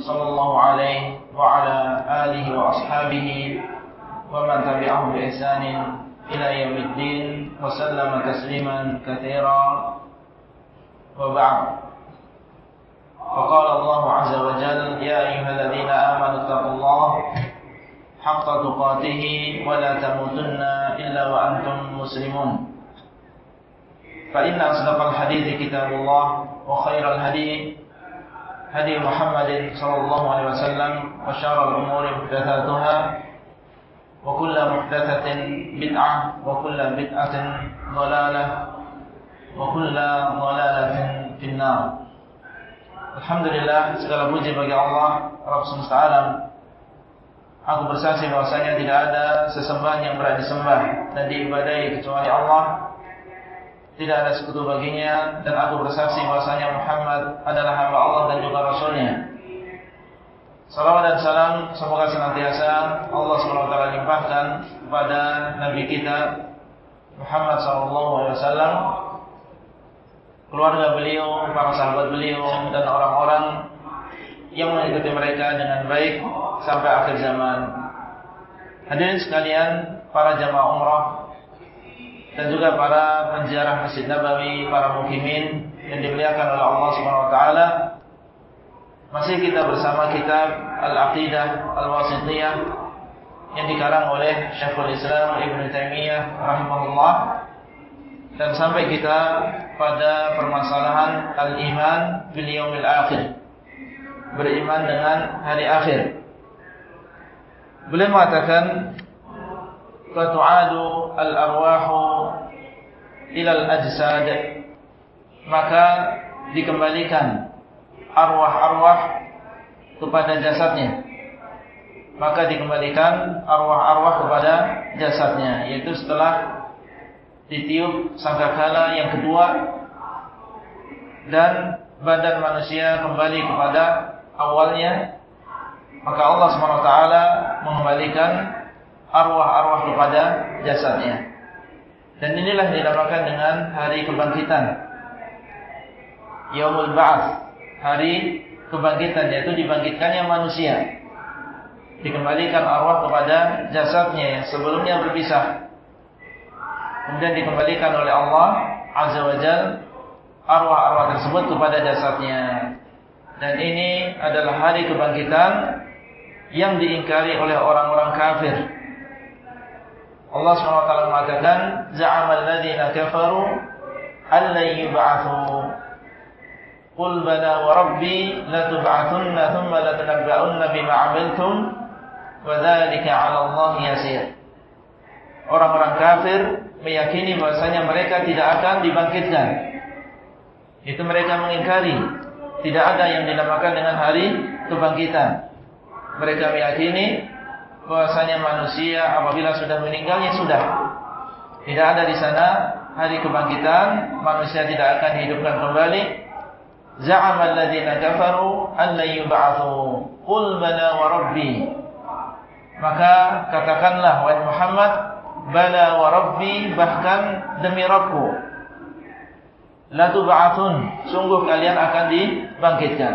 صلى الله عليه وعلى آله وأصحابه ومن تبعهم بإحسان إلى يوم الدين وسلم تسليما كثيرا. وبعد. فقال الله عز وجل يا أيها الذين آمنوا اتقوا الله حق تقاته ولا تموتن إلا وأنتم مسلمون. فإن أصدق الحديث كتاب الله وخير الهدي هدي محمد صلى الله عليه وسلم وشر الأمور محدثاتها وكل محدثة بدعة وكل بدعة ضلالة وكل ضلالة في النار Alhamdulillah segala puji bagi Allah Rabb semesta alam Aku bersaksi bahwasanya tidak ada sesembahan yang berada disembah dan diibadahi kecuali Allah tidak ada sekutu baginya dan aku bersaksi bahwasanya Muhammad adalah hamba Allah dan juga Rasulnya. Salawat dan salam semoga senantiasa Allah SWT limpahkan kepada Nabi kita Muhammad SAW, keluarga beliau, para sahabat beliau dan orang-orang yang mengikuti mereka dengan baik sampai akhir zaman. Hadirin sekalian, para jamaah umrah dan juga para penziarah Masjid Nabawi, para mukimin yang dimuliakan oleh Allah Subhanahu wa taala. Masih kita bersama kitab Al-Aqidah Al-Wasithiyah yang dikarang oleh Syekhul Islam Ibn Taimiyah rahimahullah dan sampai kita pada permasalahan al-iman bil yaumil akhir. Beriman dengan hari akhir. Beliau mengatakan al-arwahu ilal ajsad maka dikembalikan arwah-arwah kepada jasadnya maka dikembalikan arwah-arwah kepada jasadnya yaitu setelah ditiup sangkakala yang kedua dan badan manusia kembali kepada awalnya maka Allah SWT mengembalikan arwah-arwah kepada jasadnya. Dan inilah dinamakan dengan hari kebangkitan. Yaumul Ba'ats, hari kebangkitan yaitu dibangkitkannya manusia. Dikembalikan arwah kepada jasadnya yang sebelumnya berpisah. Kemudian dikembalikan oleh Allah Azza wa Jal arwah-arwah tersebut kepada jasadnya. Dan ini adalah hari kebangkitan yang diingkari oleh orang-orang kafir Allah SWT mengatakan za'amal ladzina kafaru allan yub'atsu Qul bala wa rabbi latub'athunna thumma latunabba'unna bima 'amiltum wa dzalika 'ala Allah yasir Orang-orang kafir meyakini bahwasanya mereka tidak akan dibangkitkan. Itu mereka mengingkari tidak ada yang dinamakan dengan hari kebangkitan. Mereka meyakini bahwasanya manusia apabila sudah meninggal ya sudah. Tidak ada di sana hari kebangkitan, manusia tidak akan dihidupkan kembali. Za'ama alladziina kafaru an la yub'atsu. Qul bala wa rabbi. Maka katakanlah wahai Muhammad, bala wa rabbi bahkan demi Rabbku. La tub'atsun, sungguh kalian akan dibangkitkan.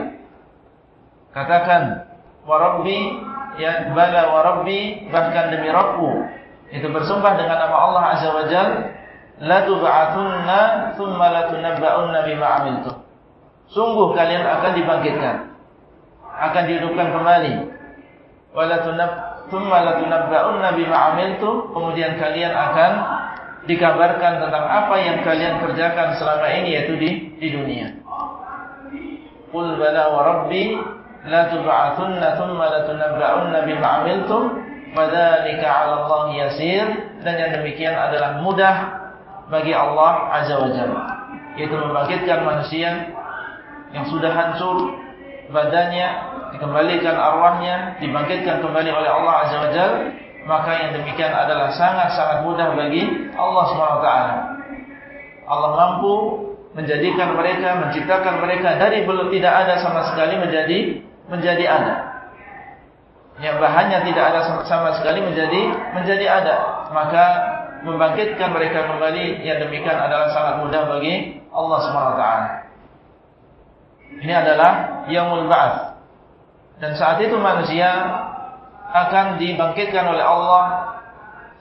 Katakan wa rabbi ya bala wa rabbi bahkan demi Rabbku. Itu bersumpah dengan nama Allah azza wa jal la tub'atunna thumma la tunabba'unna bima 'amiltum. Sungguh kalian akan dibangkitkan akan dihidupkan kembali. Wala tunab thumma la tunabba'unna bima 'amiltum. Kemudian kalian akan dikabarkan tentang apa yang kalian kerjakan selama ini yaitu di di dunia. Qul bala wa rabbi la tub'atsunna thumma la tunabba'unna bima 'amiltum fadzalika 'ala Allah dan yang demikian adalah mudah bagi Allah azza wa jalla yaitu membangkitkan manusia yang sudah hancur badannya dikembalikan arwahnya, dibangkitkan kembali oleh Allah Azza wa Jalla, maka yang demikian adalah sangat-sangat mudah bagi Allah SWT. Allah mampu menjadikan mereka, menciptakan mereka dari belum tidak ada sama sekali menjadi menjadi ada. Yang bahannya tidak ada sama sekali menjadi menjadi ada. Maka membangkitkan mereka kembali yang demikian adalah sangat mudah bagi Allah SWT. Ini adalah yaumul ba'ats. Dan saat itu manusia akan dibangkitkan oleh Allah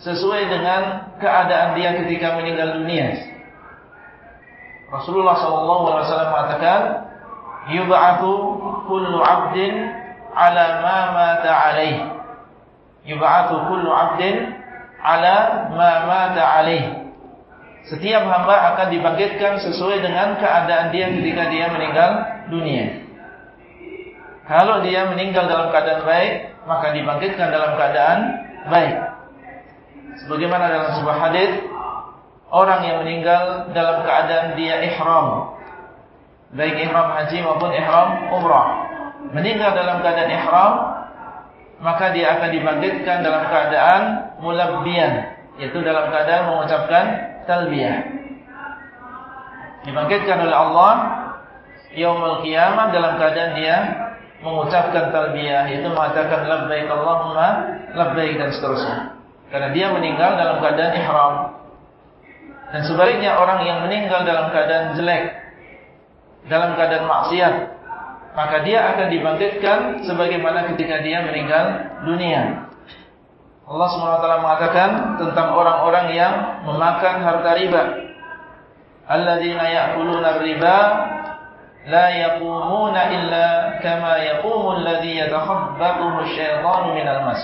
sesuai dengan keadaan dia ketika meninggal dunia. Rasulullah SAW mengatakan, "Yub'atsu kullu 'abdin 'ala ma mata 'alaih." Yub'atsu kullu 'abdin 'ala ma mata 'alaih. Setiap hamba akan dibangkitkan sesuai dengan keadaan dia ketika dia meninggal dunia. Kalau dia meninggal dalam keadaan baik, maka dibangkitkan dalam keadaan baik. Sebagaimana dalam sebuah hadis, orang yang meninggal dalam keadaan dia ihram, baik ihram haji maupun ihram umrah, meninggal dalam keadaan ihram, maka dia akan dibangkitkan dalam keadaan mulabbiyan, yaitu dalam keadaan mengucapkan talbiyah. Dibangkitkan oleh Allah yaumul qiyamah dalam keadaan dia mengucapkan talbiyah itu mengatakan labbaik Allahumma labbaik dan seterusnya. Karena dia meninggal dalam keadaan ihram. Dan sebaliknya orang yang meninggal dalam keadaan jelek, dalam keadaan maksiat, maka dia akan dibangkitkan sebagaimana ketika dia meninggal dunia. Allah SWT mengatakan tentang orang-orang yang memakan harta riba. Alladzina ya'kuluna riba la yaqumuna illa kama yaqumu alladhi yatakhabbathu asyaitanu minal mas.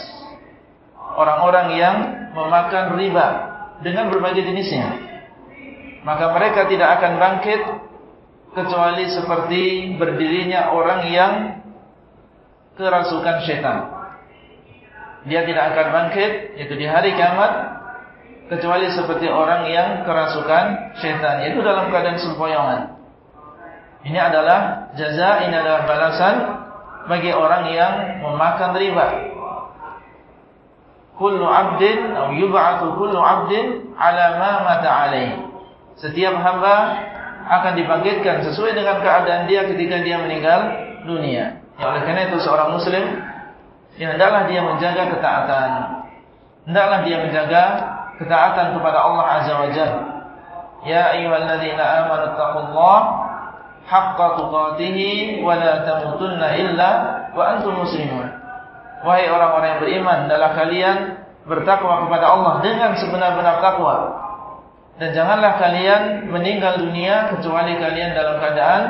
Orang-orang yang memakan riba dengan berbagai jenisnya. Maka mereka tidak akan bangkit kecuali seperti berdirinya orang yang kerasukan syaitan. Dia tidak akan bangkit yaitu di hari kiamat kecuali seperti orang yang kerasukan syaitan, yaitu dalam keadaan sempoyongan. Ini adalah jaza, ini adalah balasan bagi orang yang memakan riba. Kullu 'abdin atau yub'atsu kullu 'abdin 'ala ma mata. Setiap hamba akan dibangkitkan sesuai dengan keadaan dia ketika dia meninggal dunia. Ya, oleh karena itu seorang muslim yang hendaklah dia menjaga ketaatan. Hendaklah dia menjaga ketaatan kepada Allah Azza wa Jalla. Ya ayyuhalladzina amanu taqullaha haqqa tuqatihi wa la tamutunna illa wa antum muslimun. Wahai orang-orang yang beriman, adalah kalian bertakwa kepada Allah dengan sebenar-benar takwa. Dan janganlah kalian meninggal dunia kecuali kalian dalam keadaan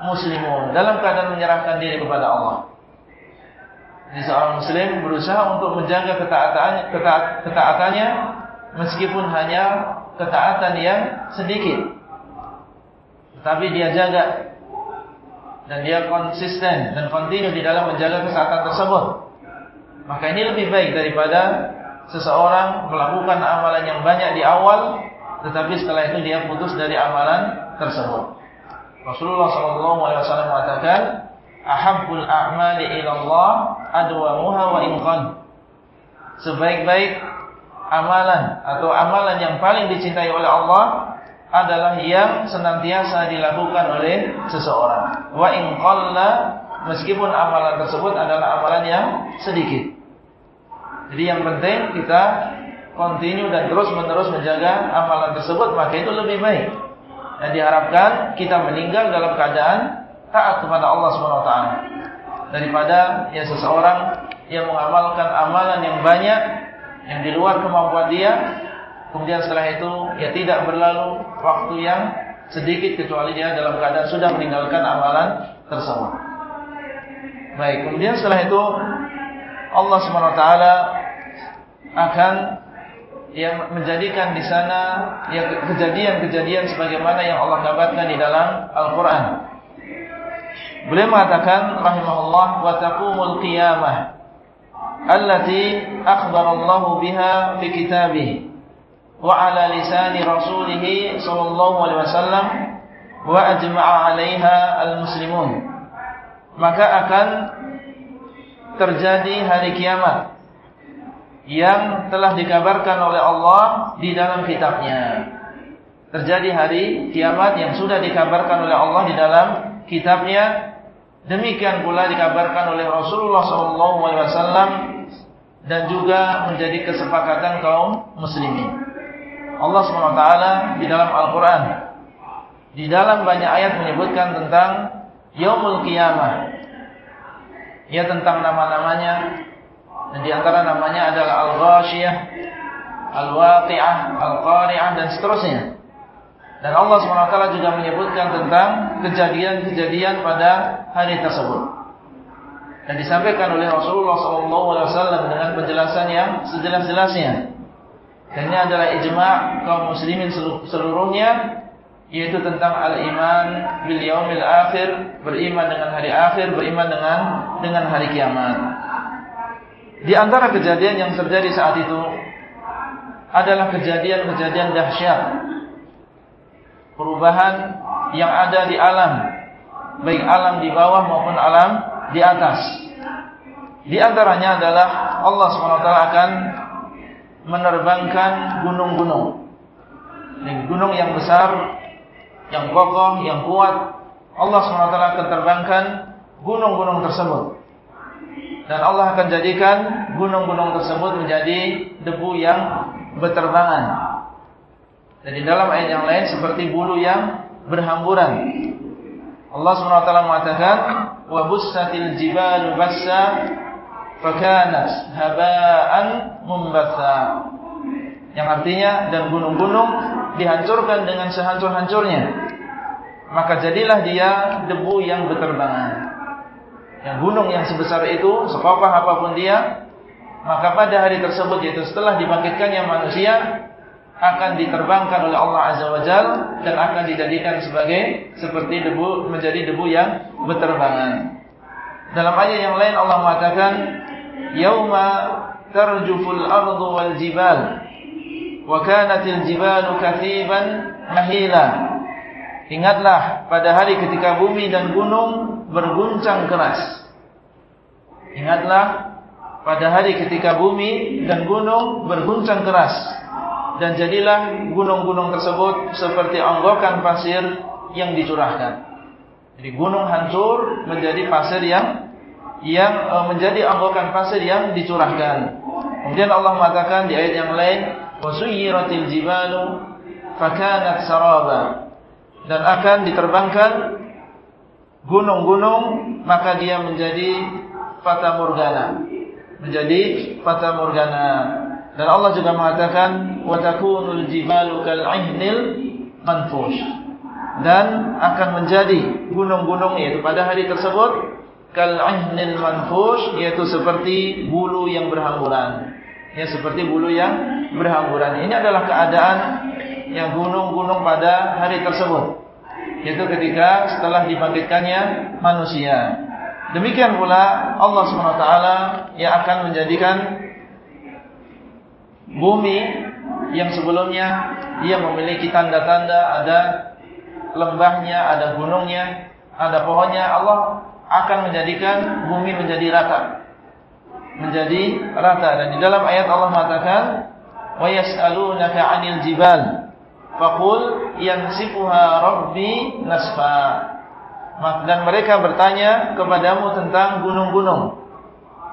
muslimun, dalam keadaan menyerahkan diri kepada Allah. Jadi seorang muslim berusaha untuk menjaga ketaatannya, ketaat, ketaatannya meskipun hanya ketaatan yang sedikit. Tapi dia jaga dan dia konsisten dan kontinu di dalam menjaga kesehatan tersebut. Maka ini lebih baik daripada seseorang melakukan amalan yang banyak di awal, tetapi setelah itu dia putus dari amalan tersebut. Rasulullah SAW mengatakan, "Ahabbul a'mali ila Allah adwamuha wa in Sebaik-baik amalan atau amalan yang paling dicintai oleh Allah adalah yang senantiasa dilakukan oleh seseorang. Wa in qalla meskipun amalan tersebut adalah amalan yang sedikit. Jadi yang penting kita continue dan terus-menerus menjaga amalan tersebut maka itu lebih baik. Dan diharapkan kita meninggal dalam keadaan taat kepada Allah Subhanahu wa taala daripada ya seseorang yang mengamalkan amalan yang banyak yang di luar kemampuan dia Kemudian setelah itu ya tidak berlalu waktu yang sedikit kecuali dia dalam keadaan sudah meninggalkan amalan tersebut. Baik, kemudian setelah itu Allah SWT akan yang menjadikan di sana ya kejadian-kejadian sebagaimana yang Allah kabarkan di dalam Al-Qur'an. Beliau mengatakan rahimahullah wa taqumul qiyamah allati akhbara Allah biha fi kitabih wa ala lisani rasulih sallallahu alaihi wasallam wa ajma'a 'alaiha al-muslimun maka akan terjadi hari kiamat yang telah dikabarkan oleh Allah di dalam kitabnya. Terjadi hari kiamat yang sudah dikabarkan oleh Allah di dalam kitabnya. Demikian pula dikabarkan oleh Rasulullah SAW dan juga menjadi kesepakatan kaum muslimin. Allah SWT di dalam Al-Quran di dalam banyak ayat menyebutkan tentang Yaumul Qiyamah. Ya tentang nama-namanya dan di antara namanya adalah Al-Ghashiyah, Al-Waqi'ah, Al-Qari'ah dan seterusnya. Dan Allah SWT juga menyebutkan tentang kejadian-kejadian pada hari tersebut. Dan disampaikan oleh Rasulullah SAW dengan penjelasan yang sejelas-jelasnya. Dan ini adalah ijma' kaum muslimin seluruhnya yaitu tentang al-iman bil yaumil akhir, beriman dengan hari akhir, beriman dengan dengan hari kiamat. Di antara kejadian yang terjadi saat itu adalah kejadian-kejadian dahsyat. Perubahan yang ada di alam, baik alam di bawah maupun alam di atas. Di antaranya adalah Allah SWT akan menerbangkan gunung-gunung. Gunung yang besar, yang kokoh, yang kuat, Allah SWT akan terbangkan gunung-gunung tersebut Dan Allah akan jadikan gunung-gunung tersebut menjadi debu yang berterbangan. Dan di dalam ayat yang lain seperti bulu yang berhamburan. Allah SWT mengatakan, وَبُسَّتِ الْجِبَالُ بَسَّا فَكَانَتْ هَبَاءً مُنْبَثًا Yang artinya, dan gunung-gunung dihancurkan dengan sehancur-hancurnya. Maka jadilah dia debu yang berterbangan yang gunung yang sebesar itu, sekokoh apa pun dia, maka pada hari tersebut yaitu setelah dibangkitkannya manusia akan diterbangkan oleh Allah Azza wa Jal dan akan dijadikan sebagai seperti debu menjadi debu yang berterbangan. Dalam ayat yang lain Allah mengatakan, "Yauma tarjuful ardu wal jibal wa kanatil jibalu kathiban mahila." Ingatlah pada hari ketika bumi dan gunung berguncang keras. Ingatlah pada hari ketika bumi dan gunung berguncang keras. Dan jadilah gunung-gunung tersebut seperti anggokan pasir yang dicurahkan. Jadi gunung hancur menjadi pasir yang yang e, menjadi anggokan pasir yang dicurahkan. Kemudian Allah mengatakan di ayat yang lain, "Wasuyiratil jibalu fakanat saraba." Dan akan diterbangkan gunung-gunung maka dia menjadi fata morgana. Menjadi fata morgana. Dan Allah juga mengatakan wa takunul jibalu kal ihnil manfush. Dan akan menjadi gunung-gunung yaitu pada hari tersebut kal ihnil manfush yaitu seperti bulu yang berhamburan. Ya seperti bulu yang berhamburan. Ini adalah keadaan yang gunung-gunung pada hari tersebut. Yaitu ketika setelah dibangkitkannya manusia. Demikian pula Allah SWT yang akan menjadikan bumi yang sebelumnya dia memiliki tanda-tanda ada lembahnya, ada gunungnya, ada pohonnya. Allah akan menjadikan bumi menjadi rata. Menjadi rata dan di dalam ayat Allah mengatakan wa yas'alunaka 'anil jibal Fakul yansifuha rabbi nasfa. Dan mereka bertanya kepadamu tentang gunung-gunung.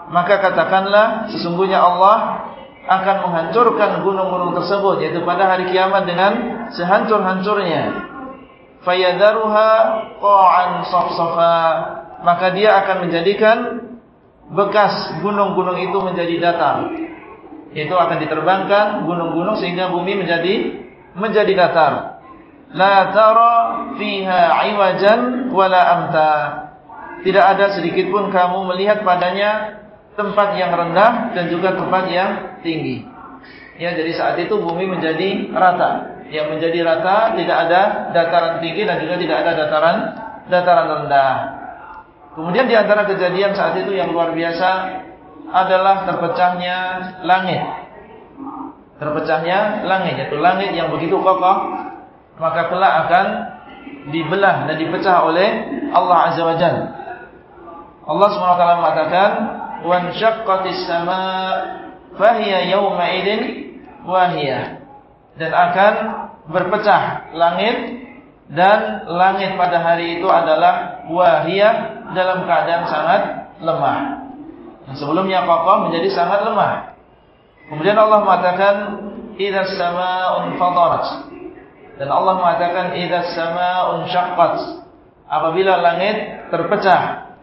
Maka katakanlah sesungguhnya Allah akan menghancurkan gunung-gunung tersebut yaitu pada hari kiamat dengan sehancur-hancurnya. Fayadaruha qa'an safsafa. Maka dia akan menjadikan bekas gunung-gunung itu menjadi datar. Itu akan diterbangkan gunung-gunung sehingga bumi menjadi menjadi datar. La tara fiha iwajan wala amta. Tidak ada sedikit pun kamu melihat padanya tempat yang rendah dan juga tempat yang tinggi. Ya, jadi saat itu bumi menjadi rata. Yang menjadi rata tidak ada dataran tinggi dan juga tidak ada dataran dataran rendah. Kemudian di antara kejadian saat itu yang luar biasa adalah terpecahnya langit terpecahnya langit yaitu langit yang begitu kokoh maka kelak akan dibelah dan dipecah oleh Allah Azza wa Jalla. Allah SWT mengatakan wanshaqqatis samaa fahiya yawma wahiyah dan akan berpecah langit dan langit pada hari itu adalah wahiyah dalam keadaan sangat lemah. Yang sebelumnya kokoh menjadi sangat lemah. Kemudian Allah mengatakan idza samaa'un fatarat. Dan Allah mengatakan idza samaa'un syaqqat. Apabila langit terpecah.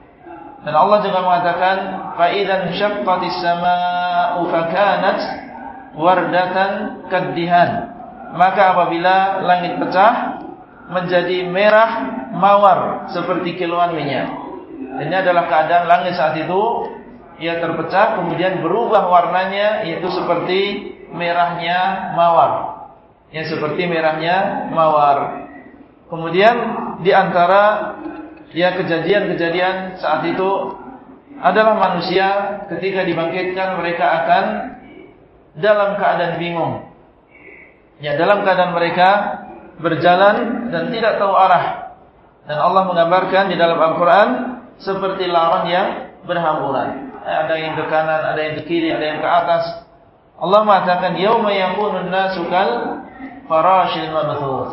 Dan Allah juga mengatakan fa idzan syaqqatis samaa'u fakanat wardatan kaddihan. Maka apabila langit pecah menjadi merah mawar seperti kiloan minyak. Ini adalah keadaan langit saat itu ia terpecah kemudian berubah warnanya yaitu seperti merahnya mawar. Ya seperti merahnya mawar. Kemudian di antara ya kejadian-kejadian saat itu adalah manusia ketika dibangkitkan mereka akan dalam keadaan bingung. Ya dalam keadaan mereka berjalan dan tidak tahu arah. Dan Allah menggambarkan di dalam Al-Quran seperti laran yang berhamburan. Ada yang ke kanan, ada yang ke kiri, ada yang ke atas. Allah mengatakan, Yawma yakunun nasu kal farashil mabthuth.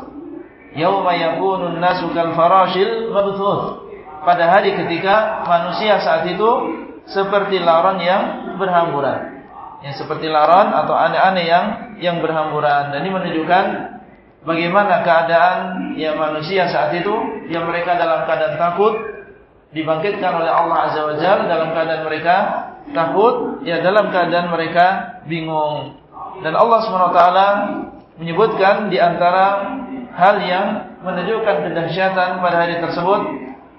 Yawma yakunun nasu kal farashil mabthuth. Pada hari ketika manusia saat itu seperti laran yang berhamburan. Yang seperti laran atau aneh-aneh yang yang berhamburan. Dan ini menunjukkan bagaimana keadaan ya manusia saat itu yang mereka dalam keadaan takut dibangkitkan oleh Allah Azza wa Jalla dalam keadaan mereka takut, ya dalam keadaan mereka bingung. Dan Allah SWT menyebutkan di antara hal yang menunjukkan kedahsyatan pada hari tersebut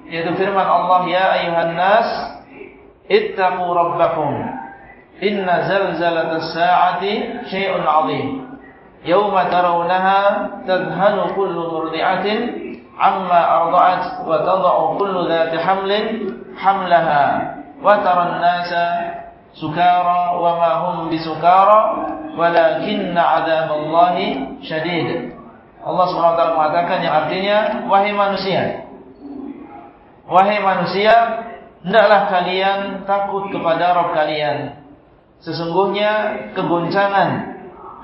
yaitu firman Allah ya ayuhan nas ittaqu rabbakum inna zalzalatas saati syai'un 'adzim yauma tarawunaha tadhhanu kullu murdi'atin عما أرضعت وتضع كل ذات حمل حملها وترى الناس سكارى وما هم بسكارى ولكن عذاب الله شديد Allah SWT mengatakan yang artinya Wahai manusia Wahai manusia Hendaklah kalian takut kepada Rabb kalian Sesungguhnya kegoncangan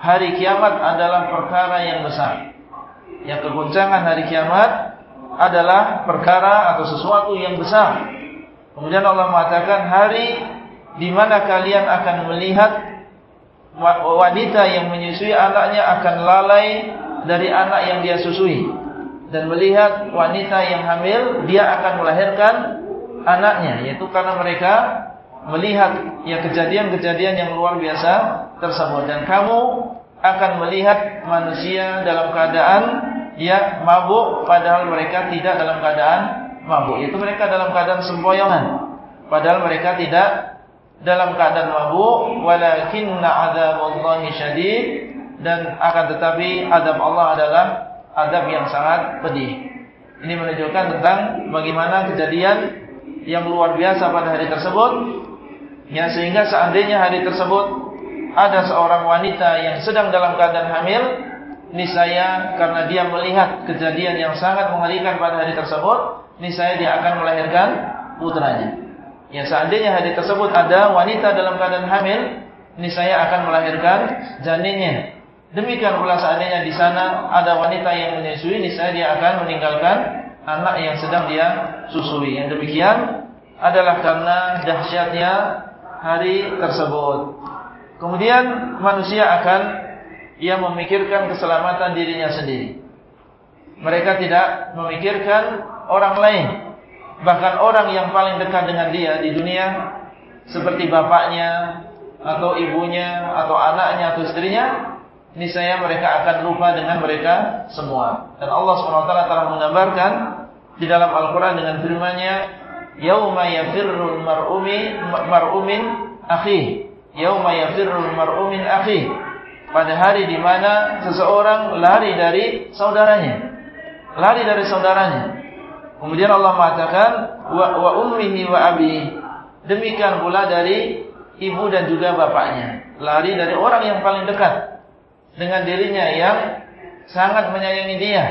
hari kiamat adalah perkara yang besar. Yang kegoncangan hari kiamat adalah perkara atau sesuatu yang besar. Kemudian Allah mengatakan hari di mana kalian akan melihat wanita yang menyusui anaknya akan lalai dari anak yang dia susui. Dan melihat wanita yang hamil dia akan melahirkan anaknya. Yaitu karena mereka melihat ya kejadian-kejadian yang luar biasa tersebut. Dan kamu akan melihat manusia dalam keadaan ya mabuk padahal mereka tidak dalam keadaan mabuk. Itu mereka dalam keadaan sempoyongan. Padahal mereka tidak dalam keadaan mabuk. Walakinna adzaballahi syadid. Dan akan tetapi adab Allah adalah adab yang sangat pedih. Ini menunjukkan tentang bagaimana kejadian yang luar biasa pada hari tersebut. Ya sehingga seandainya hari tersebut ada seorang wanita yang sedang dalam keadaan hamil, niscaya karena dia melihat kejadian yang sangat mengerikan pada hari tersebut, niscaya dia akan melahirkan putranya. Ya seandainya hari tersebut ada wanita dalam keadaan hamil, niscaya akan melahirkan janinnya. Demikian pula seandainya di sana ada wanita yang menyusui, niscaya dia akan meninggalkan anak yang sedang dia susui. Yang demikian adalah karena dahsyatnya hari tersebut. Kemudian manusia akan ia memikirkan keselamatan dirinya sendiri. Mereka tidak memikirkan orang lain. Bahkan orang yang paling dekat dengan dia di dunia seperti bapaknya atau ibunya atau anaknya atau istrinya, niscaya mereka akan lupa dengan mereka semua. Dan Allah SWT telah menggambarkan di dalam Al-Quran dengan firman-Nya, yafirrul mar'umi mar'umin akhi yauma yafirrul mar'umin akhi pada hari di mana seseorang lari dari saudaranya. Lari dari saudaranya. Kemudian Allah mengatakan wa, wa ummihi wa abi demikian pula dari ibu dan juga bapaknya. Lari dari orang yang paling dekat dengan dirinya yang sangat menyayangi dia.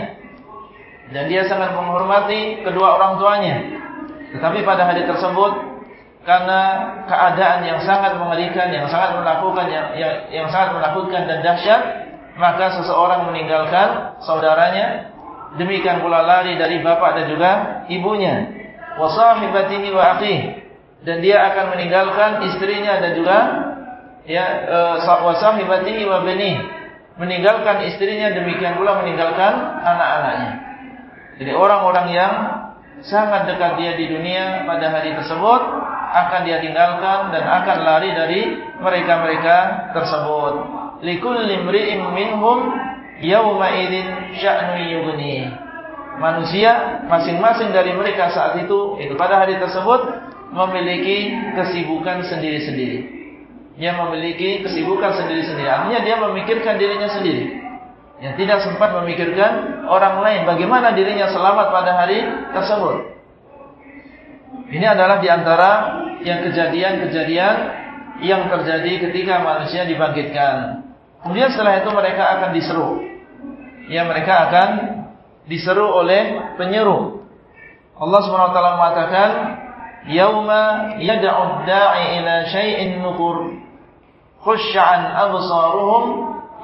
Dan dia sangat menghormati kedua orang tuanya. Tetapi pada hari tersebut karena keadaan yang sangat mengerikan, yang sangat menakutkan, yang, yang, yang sangat menakutkan dan dahsyat, maka seseorang meninggalkan saudaranya, demikian pula lari dari bapak dan juga ibunya, wasahibatihi wa aqih, dan dia akan meninggalkan istrinya dan juga ya uh, wasahibatihi wa bani, meninggalkan istrinya demikian pula meninggalkan anak-anaknya. Jadi orang-orang yang sangat dekat dia di dunia pada hari tersebut akan dia tinggalkan dan akan lari dari mereka-mereka tersebut. Likulli imri'in minhum yawma idzin sya'nu yughni. Manusia masing-masing dari mereka saat itu itu pada hari tersebut memiliki kesibukan sendiri-sendiri. Dia memiliki kesibukan sendiri-sendiri. Artinya dia memikirkan dirinya sendiri. Yang tidak sempat memikirkan orang lain bagaimana dirinya selamat pada hari tersebut. Ini adalah di antara yang kejadian-kejadian yang terjadi ketika manusia dibangkitkan. Kemudian setelah itu mereka akan diseru. Ya mereka akan diseru oleh penyeru. Allah SWT mengatakan, "Yauma yad'u da'i ila syai'in nukur, khusy'an absaruhum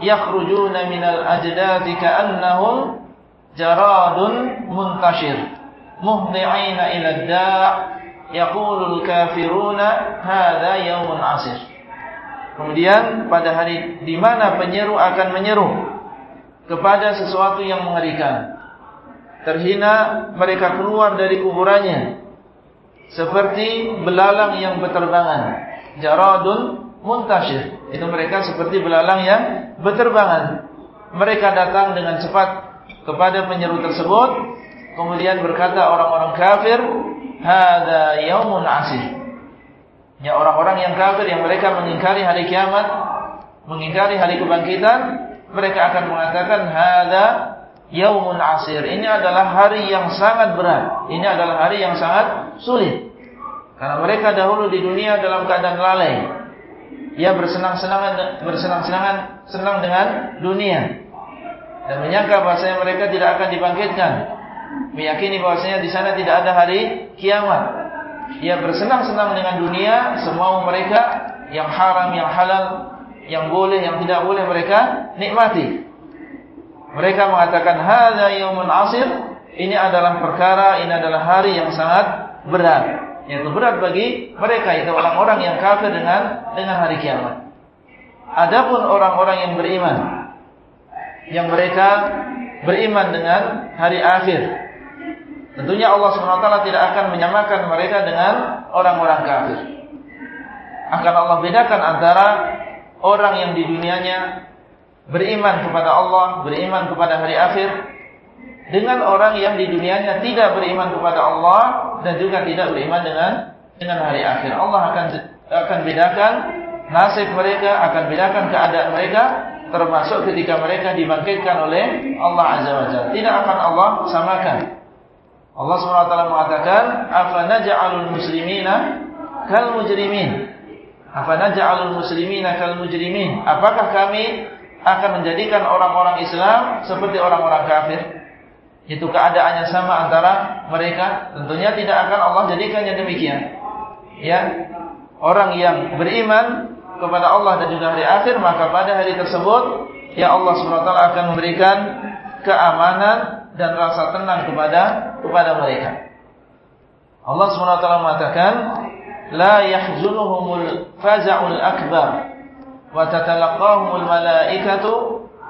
yakhrujuna minal ajdati ka'annahum jaradun muntashir, muhdi'ina ila da' yaqulul kafiruna hadza yaumun asir. Kemudian pada hari di mana penyeru akan menyeru kepada sesuatu yang mengerikan. Terhina mereka keluar dari kuburannya seperti belalang yang berterbangan. Jaradun muntashir. Itu mereka seperti belalang yang berterbangan. Mereka datang dengan cepat kepada penyeru tersebut. Kemudian berkata orang-orang kafir, Hada yaumun asir. Ya orang-orang yang kafir yang mereka mengingkari hari kiamat, mengingkari hari kebangkitan, mereka akan mengatakan hada yaumun asir. Ini adalah hari yang sangat berat. Ini adalah hari yang sangat sulit. Karena mereka dahulu di dunia dalam keadaan lalai. Ya bersenang-senangan bersenang-senangan senang dengan dunia. Dan menyangka bahasanya mereka tidak akan dibangkitkan meyakini bahwasanya di sana tidak ada hari kiamat. Ia bersenang-senang dengan dunia, semua mereka yang haram, yang halal, yang boleh, yang tidak boleh mereka nikmati. Mereka mengatakan hadza yaumun asir, ini adalah perkara, ini adalah hari yang sangat berat. Yaitu berat bagi mereka itu orang-orang yang kafir dengan dengan hari kiamat. Adapun orang-orang yang beriman yang mereka beriman dengan hari akhir Tentunya Allah SWT tidak akan menyamakan mereka dengan orang-orang kafir. Akan Allah bedakan antara orang yang di dunianya beriman kepada Allah, beriman kepada hari akhir, dengan orang yang di dunianya tidak beriman kepada Allah dan juga tidak beriman dengan dengan hari akhir. Allah akan akan bedakan nasib mereka, akan bedakan keadaan mereka termasuk ketika mereka dibangkitkan oleh Allah Azza wa Jalla. Tidak akan Allah samakan. Allah SWT mengatakan, "Afanaj'alul muslimina kal mujrimin?" Afanaj'alul muslimina kal mujrimin? Apakah kami akan menjadikan orang-orang Islam seperti orang-orang kafir? Itu keadaannya sama antara mereka? Tentunya tidak akan Allah jadikannya demikian. Ya. Orang yang beriman kepada Allah dan juga hari akhir, maka pada hari tersebut ya Allah SWT akan memberikan keamanan dan rasa tenang kepada kepada mereka. Allah SWT mengatakan, yahzunuhumul faza'ul akbar wa tatalaqahumul malaikatu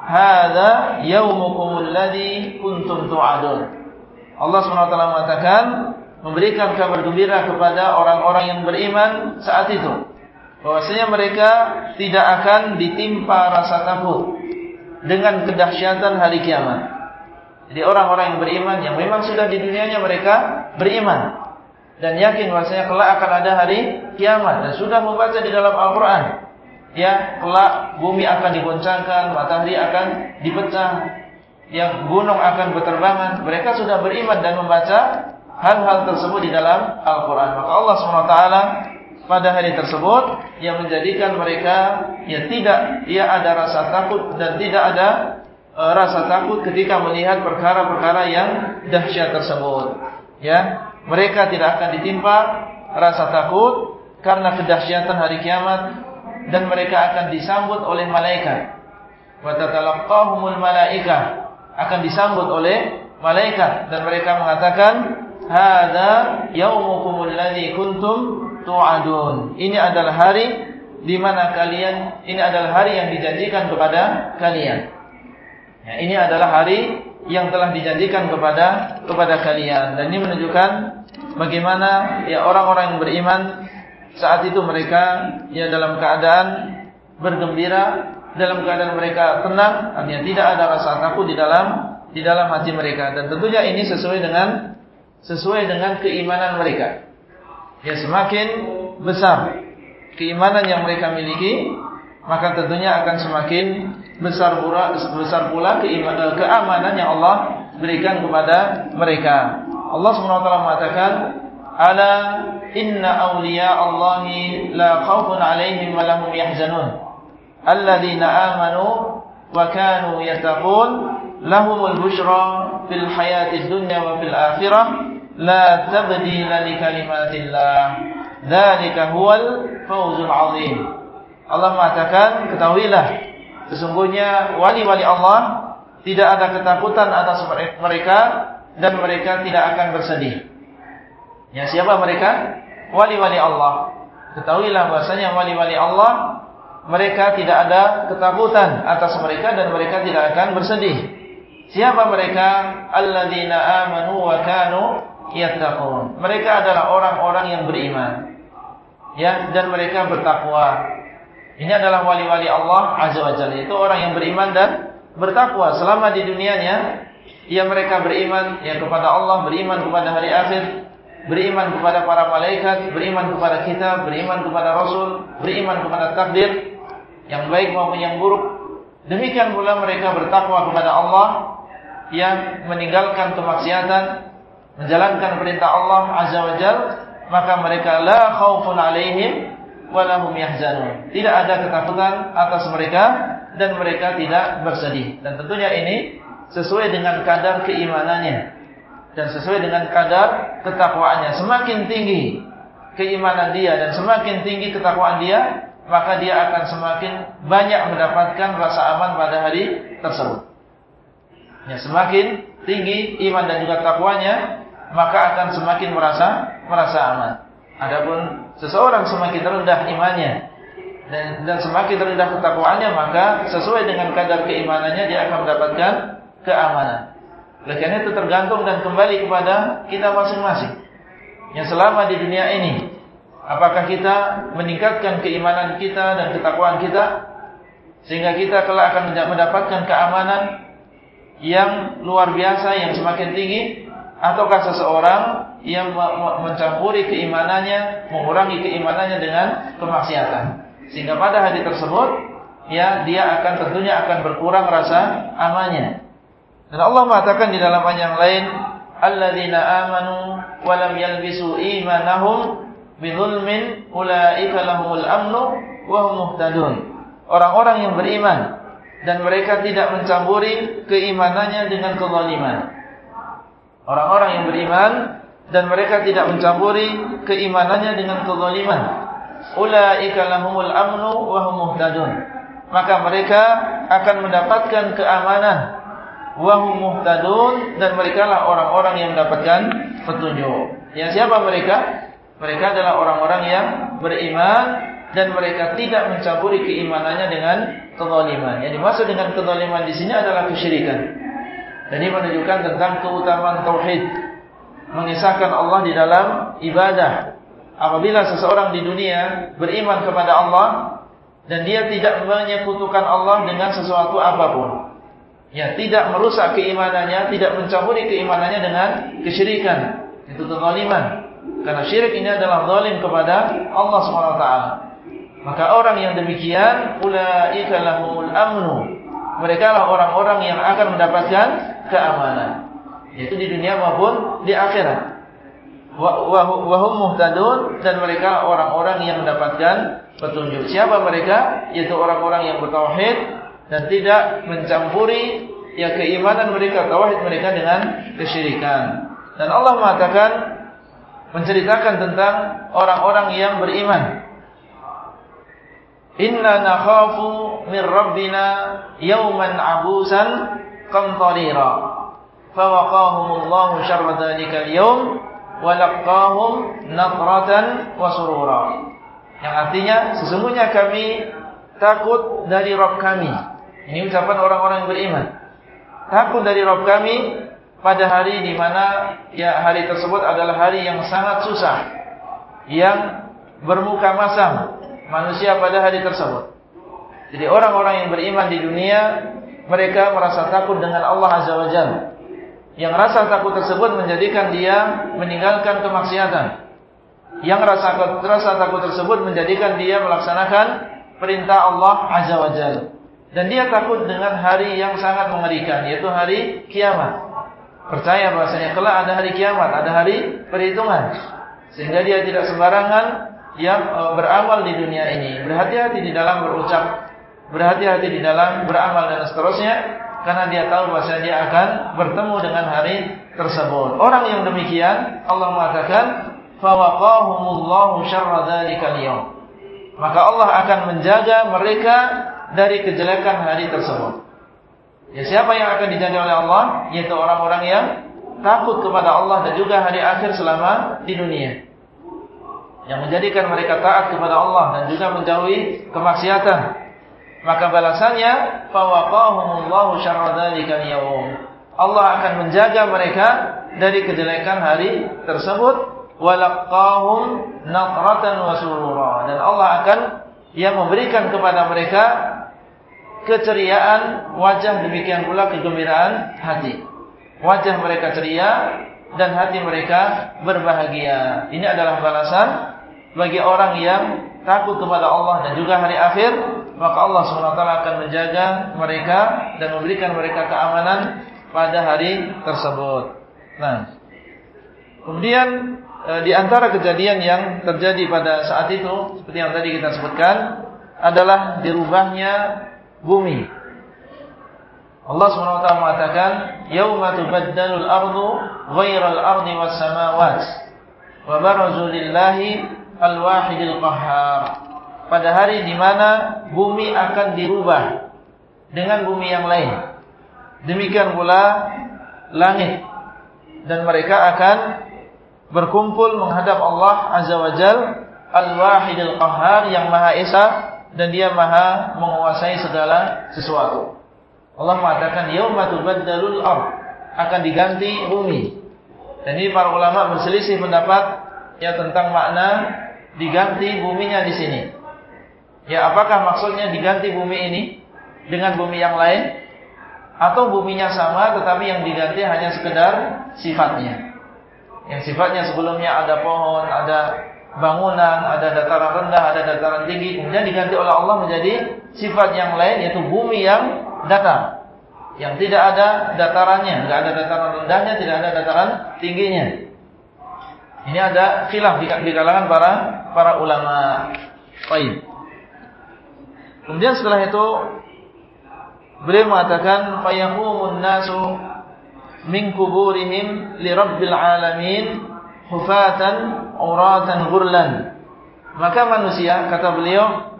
hadza yaumukumul ladzi kuntum tu'adun. Allah SWT mengatakan memberikan kabar gembira kepada orang-orang yang beriman saat itu bahwasanya mereka tidak akan ditimpa rasa takut dengan kedahsyatan hari kiamat. Jadi orang-orang yang beriman yang memang sudah di dunianya mereka beriman dan yakin bahwasanya kelak akan ada hari kiamat dan sudah membaca di dalam Al-Qur'an. Ya, kelak bumi akan digoncangkan, matahari akan dipecah, yang gunung akan berterbangan. Mereka sudah beriman dan membaca hal-hal tersebut di dalam Al-Qur'an. Maka Allah SWT pada hari tersebut yang menjadikan mereka ya tidak ya ada rasa takut dan tidak ada e, rasa takut ketika melihat perkara-perkara yang dahsyat tersebut. Ya, mereka tidak akan ditimpa rasa takut karena kedahsyatan hari kiamat dan mereka akan disambut oleh malaikat. Wa tatalaqahumul malaikah akan disambut oleh malaikat dan mereka mengatakan hadza yaumukumul ladzi kuntum tu'adun. Ini adalah hari di mana kalian ini adalah hari yang dijanjikan kepada kalian. Ya, ini adalah hari yang telah dijanjikan kepada kepada kalian dan ini menunjukkan bagaimana ya orang-orang yang beriman saat itu mereka ya dalam keadaan bergembira dalam keadaan mereka tenang artinya tidak ada rasa takut di dalam di dalam hati mereka dan tentunya ini sesuai dengan sesuai dengan keimanan mereka ya semakin besar keimanan yang mereka miliki maka tentunya akan semakin besar pula besar pula keimanan keamanan yang Allah berikan kepada mereka. Allah taala mengatakan, "Ala inna awliya Allahi la khaufun 'alaihim wa lahum yahzanun. Alladzina amanu wa kanu yattaqun lahumul busyra fil hayatid dunya wa fil akhirah la tabdila li kalimatillah. Dzalika huwal fawzul 'adzim." Allah mengatakan, ketahuilah Sesungguhnya wali-wali Allah tidak ada ketakutan atas mereka dan mereka tidak akan bersedih. Ya siapa mereka? Wali-wali Allah. Ketahuilah bahasanya wali-wali Allah mereka tidak ada ketakutan atas mereka dan mereka tidak akan bersedih. Siapa mereka? Alladzina amanu wa kanu yattaqun. Mereka adalah orang-orang yang beriman. Ya, dan mereka bertakwa. Ini adalah wali-wali Allah Azza wa Jalla. Itu orang yang beriman dan bertakwa selama di dunianya. Ya mereka beriman ya kepada Allah, beriman kepada hari akhir, beriman kepada para malaikat, beriman kepada kita, beriman kepada Rasul, beriman kepada takdir yang baik maupun yang buruk. Demikian pula mereka bertakwa kepada Allah yang meninggalkan kemaksiatan, menjalankan perintah Allah Azza wa maka mereka la khaufun alaihim walahum yahzanun. Tidak ada ketakutan atas mereka dan mereka tidak bersedih. Dan tentunya ini sesuai dengan kadar keimanannya dan sesuai dengan kadar ketakwaannya. Semakin tinggi keimanan dia dan semakin tinggi ketakwaan dia, maka dia akan semakin banyak mendapatkan rasa aman pada hari tersebut. Ya, semakin tinggi iman dan juga takwanya, maka akan semakin merasa merasa aman. Adapun seseorang semakin rendah imannya dan, dan semakin rendah ketakwaannya maka sesuai dengan kadar keimanannya dia akan mendapatkan keamanan. Oleh itu tergantung dan kembali kepada kita masing-masing. Yang selama di dunia ini apakah kita meningkatkan keimanan kita dan ketakwaan kita sehingga kita kelak akan mendapatkan keamanan yang luar biasa yang semakin tinggi ataukah seseorang yang mencampuri keimanannya, mengurangi keimanannya dengan kemaksiatan. Sehingga pada hari tersebut ya dia akan tentunya akan berkurang rasa amannya. Dan Allah mengatakan di dalam ayat yang lain, "Alladzina amanu wa lam yalbisu imanahum bidzulmin ulaika lahumul amnu wa hum muhtadun." Orang-orang yang beriman dan mereka tidak mencampuri keimanannya dengan kezaliman. Orang-orang yang beriman dan mereka tidak mencampuri keimanannya dengan kezaliman. Ulaika lahumul amnu wa hum muhtadun. Maka mereka akan mendapatkan keamanan wa hum muhtadun dan mereka lah orang-orang yang mendapatkan petunjuk. Ya siapa mereka? Mereka adalah orang-orang yang beriman dan mereka tidak mencampuri keimanannya dengan kezaliman. Yang dimaksud dengan kezaliman di sini adalah kesyirikan. Dan ini menunjukkan tentang keutamaan tauhid. Mengisahkan Allah di dalam ibadah. Apabila seseorang di dunia beriman kepada Allah dan dia tidak menyekutukan Allah dengan sesuatu apa pun. Ya, tidak merusak keimanannya, tidak mencampuri keimanannya dengan kesyirikan. Itu kezaliman. Karena syirik ini adalah zalim kepada Allah SWT. Maka orang yang demikian ulaika lahumul amnu. Mereka lah orang-orang yang akan mendapatkan keamanan. Yaitu di dunia maupun di akhirat. Wahum muhtadun dan mereka orang-orang yang mendapatkan petunjuk. Siapa mereka? Yaitu orang-orang yang bertauhid dan tidak mencampuri ya keimanan mereka, tauhid mereka dengan kesyirikan. Dan Allah mengatakan menceritakan tentang orang-orang yang beriman. Inna nakhafu min rabbina yawman abusan qamtarira. Fawaqahumullahu syarra dhalika al-yawm wa laqahum nadratan wa. Yang artinya sesungguhnya kami takut dari Rabb kami. Ini ucapan orang-orang beriman. Takut dari Rabb kami pada hari di mana ya hari tersebut adalah hari yang sangat susah yang bermuka masam manusia pada hari tersebut. Jadi orang-orang yang beriman di dunia mereka merasa takut dengan Allah Azza wa Jalla. Yang rasa takut tersebut menjadikan dia meninggalkan kemaksiatan. Yang rasa rasa takut tersebut menjadikan dia melaksanakan perintah Allah Azza wa Jalla. Dan dia takut dengan hari yang sangat mengerikan yaitu hari kiamat percaya bahasanya kelak ada hari kiamat, ada hari perhitungan. Sehingga dia tidak sembarangan yang e, beramal di dunia ini. Berhati-hati di dalam berucap, berhati-hati di dalam beramal dan seterusnya karena dia tahu bahasa dia akan bertemu dengan hari tersebut. Orang yang demikian Allah mengatakan fawaqahumullahu syarra dzalikal yaum. Maka Allah akan menjaga mereka dari kejelekan hari tersebut. Ya siapa yang akan dijaga oleh Allah? Yaitu orang-orang yang takut kepada Allah dan juga hari akhir selama di dunia. Yang menjadikan mereka taat kepada Allah dan juga menjauhi kemaksiatan. Maka balasannya fawaqahumullahu syarra dzalikal yaum. Allah akan menjaga mereka dari kejelekan hari tersebut walaqahum naqratan wa surura dan Allah akan yang memberikan kepada mereka keceriaan wajah demikian pula kegembiraan hati. Wajah mereka ceria dan hati mereka berbahagia. Ini adalah balasan bagi orang yang takut kepada Allah dan juga hari akhir, maka Allah SWT akan menjaga mereka dan memberikan mereka keamanan pada hari tersebut. Nah, kemudian e, di antara kejadian yang terjadi pada saat itu, seperti yang tadi kita sebutkan, adalah dirubahnya bumi. Allah SWT mengatakan, "Yauma tubaddalul ardu ghairal ardi was samawat wa barazu lillahi al-wahidil qahhar." Pada hari di mana bumi akan dirubah dengan bumi yang lain. Demikian pula langit dan mereka akan berkumpul menghadap Allah Azza wa Jal Al-Wahidil Qahhar yang Maha Esa dan dia maha menguasai segala sesuatu. Allah mengatakan yauma tubaddalul ard akan diganti bumi. Dan ini para ulama berselisih pendapat ya tentang makna diganti buminya di sini. Ya apakah maksudnya diganti bumi ini dengan bumi yang lain atau buminya sama tetapi yang diganti hanya sekedar sifatnya. Yang sifatnya sebelumnya ada pohon, ada bangunan, ada dataran rendah, ada dataran tinggi, kemudian diganti oleh Allah menjadi sifat yang lain yaitu bumi yang datar. Yang tidak ada datarannya, tidak ada dataran rendahnya, tidak ada dataran tingginya. Ini ada khilaf di, kalangan para para ulama. Baik. Kemudian setelah itu beliau mengatakan fayaqumun nasu min kuburihim li rabbil alamin hufatan uratan gurlan. Maka manusia kata beliau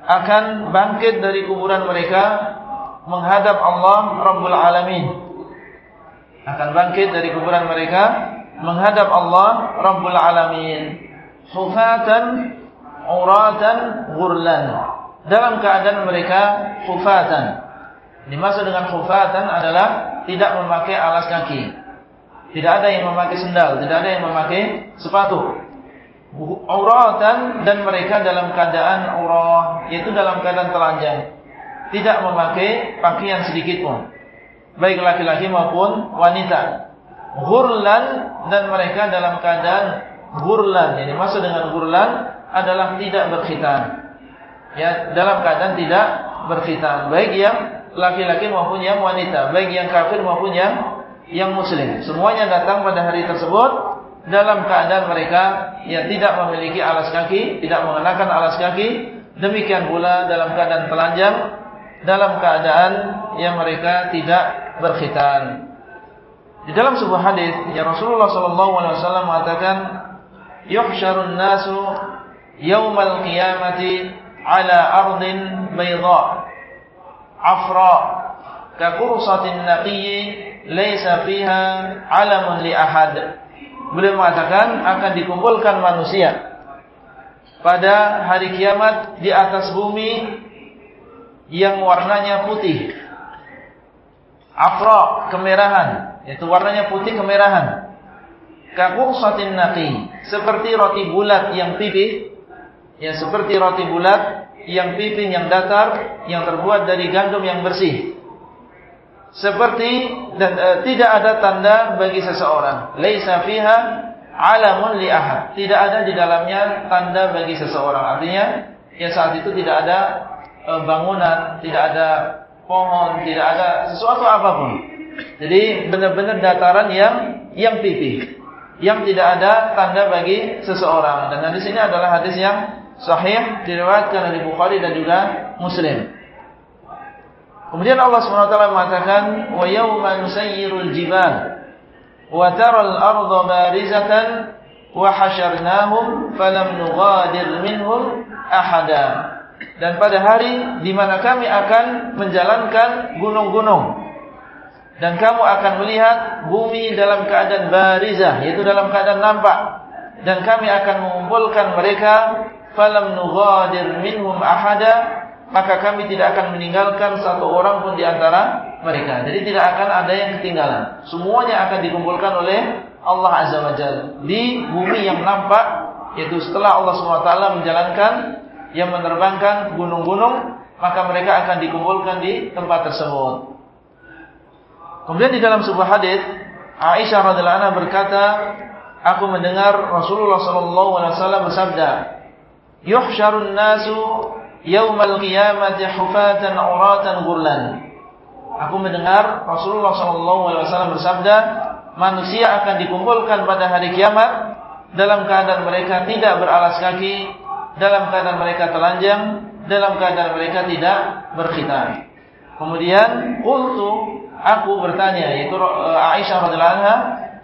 akan bangkit dari kuburan mereka menghadap Allah Rabbul Alamin. Akan bangkit dari kuburan mereka menghadap Allah Rabbul Alamin. Hufatan uratan gurlan. Dalam keadaan mereka hufatan. Dimaksud dengan hufatan adalah tidak memakai alas kaki. Tidak ada yang memakai sendal, tidak ada yang memakai sepatu. Auratan dan mereka dalam keadaan aurah, yaitu dalam keadaan telanjang. Tidak memakai pakaian sedikit pun. Baik laki-laki maupun wanita. Gurlan dan mereka dalam keadaan gurlan. Jadi maksud dengan gurlan adalah tidak berkhitan. Ya, dalam keadaan tidak berkhitan. Baik yang laki-laki maupun yang wanita, baik yang kafir maupun yang yang muslim. Semuanya datang pada hari tersebut dalam keadaan mereka yang tidak memiliki alas kaki, tidak mengenakan alas kaki. Demikian pula dalam keadaan telanjang, dalam keadaan yang mereka tidak berkhitan. Di dalam sebuah hadis, ya Rasulullah SAW mengatakan, yuhsyarun nasu yaumal qiyamati bayda afra ka kursatin naqiyyi laysa fiha alamun li ahad. Beliau mengatakan akan dikumpulkan manusia pada hari kiamat di atas bumi yang warnanya putih. Afra, kemerahan, yaitu warnanya putih kemerahan kakursatin naqi seperti roti bulat yang pipih ya seperti roti bulat yang pipih yang datar yang terbuat dari gandum yang bersih. Seperti dan e, tidak ada tanda bagi seseorang. Laisa fiha alamun li ahad. Tidak ada di dalamnya tanda bagi seseorang. Artinya ya saat itu tidak ada e, bangunan tidak ada pohon tidak ada sesuatu apa pun. Jadi benar-benar dataran yang yang pipih. Yang tidak ada tanda bagi seseorang. Dan hadis ini adalah hadis yang sahih diriwayatkan oleh Bukhari dan juga Muslim. Kemudian Allah SWT mengatakan wa yawma nusayyirul jibal wa taral arda barizatan wa hasyarnahum falam nughadir minhum ahada. Dan pada hari di mana kami akan menjalankan gunung-gunung dan kamu akan melihat bumi dalam keadaan barizah yaitu dalam keadaan nampak dan kami akan mengumpulkan mereka falam nughadir minhum ahada maka kami tidak akan meninggalkan satu orang pun di antara mereka. Jadi tidak akan ada yang ketinggalan. Semuanya akan dikumpulkan oleh Allah azza wajalla di bumi yang nampak yaitu setelah Allah SWT menjalankan yang menerbangkan gunung-gunung maka mereka akan dikumpulkan di tempat tersebut. Kemudian di dalam sebuah hadis Aisyah radhiallahu anha berkata, aku mendengar Rasulullah wasallam bersabda, "Yuhsyarun nasu yaumal qiyamati hufatan uratan ghurlan." Aku mendengar Rasulullah wasallam bersabda, manusia akan dikumpulkan pada hari kiamat dalam keadaan mereka tidak beralas kaki, dalam keadaan mereka telanjang, dalam keadaan mereka tidak berkhitan. Kemudian qultu aku bertanya yaitu uh, Aisyah radhiyallahu anha,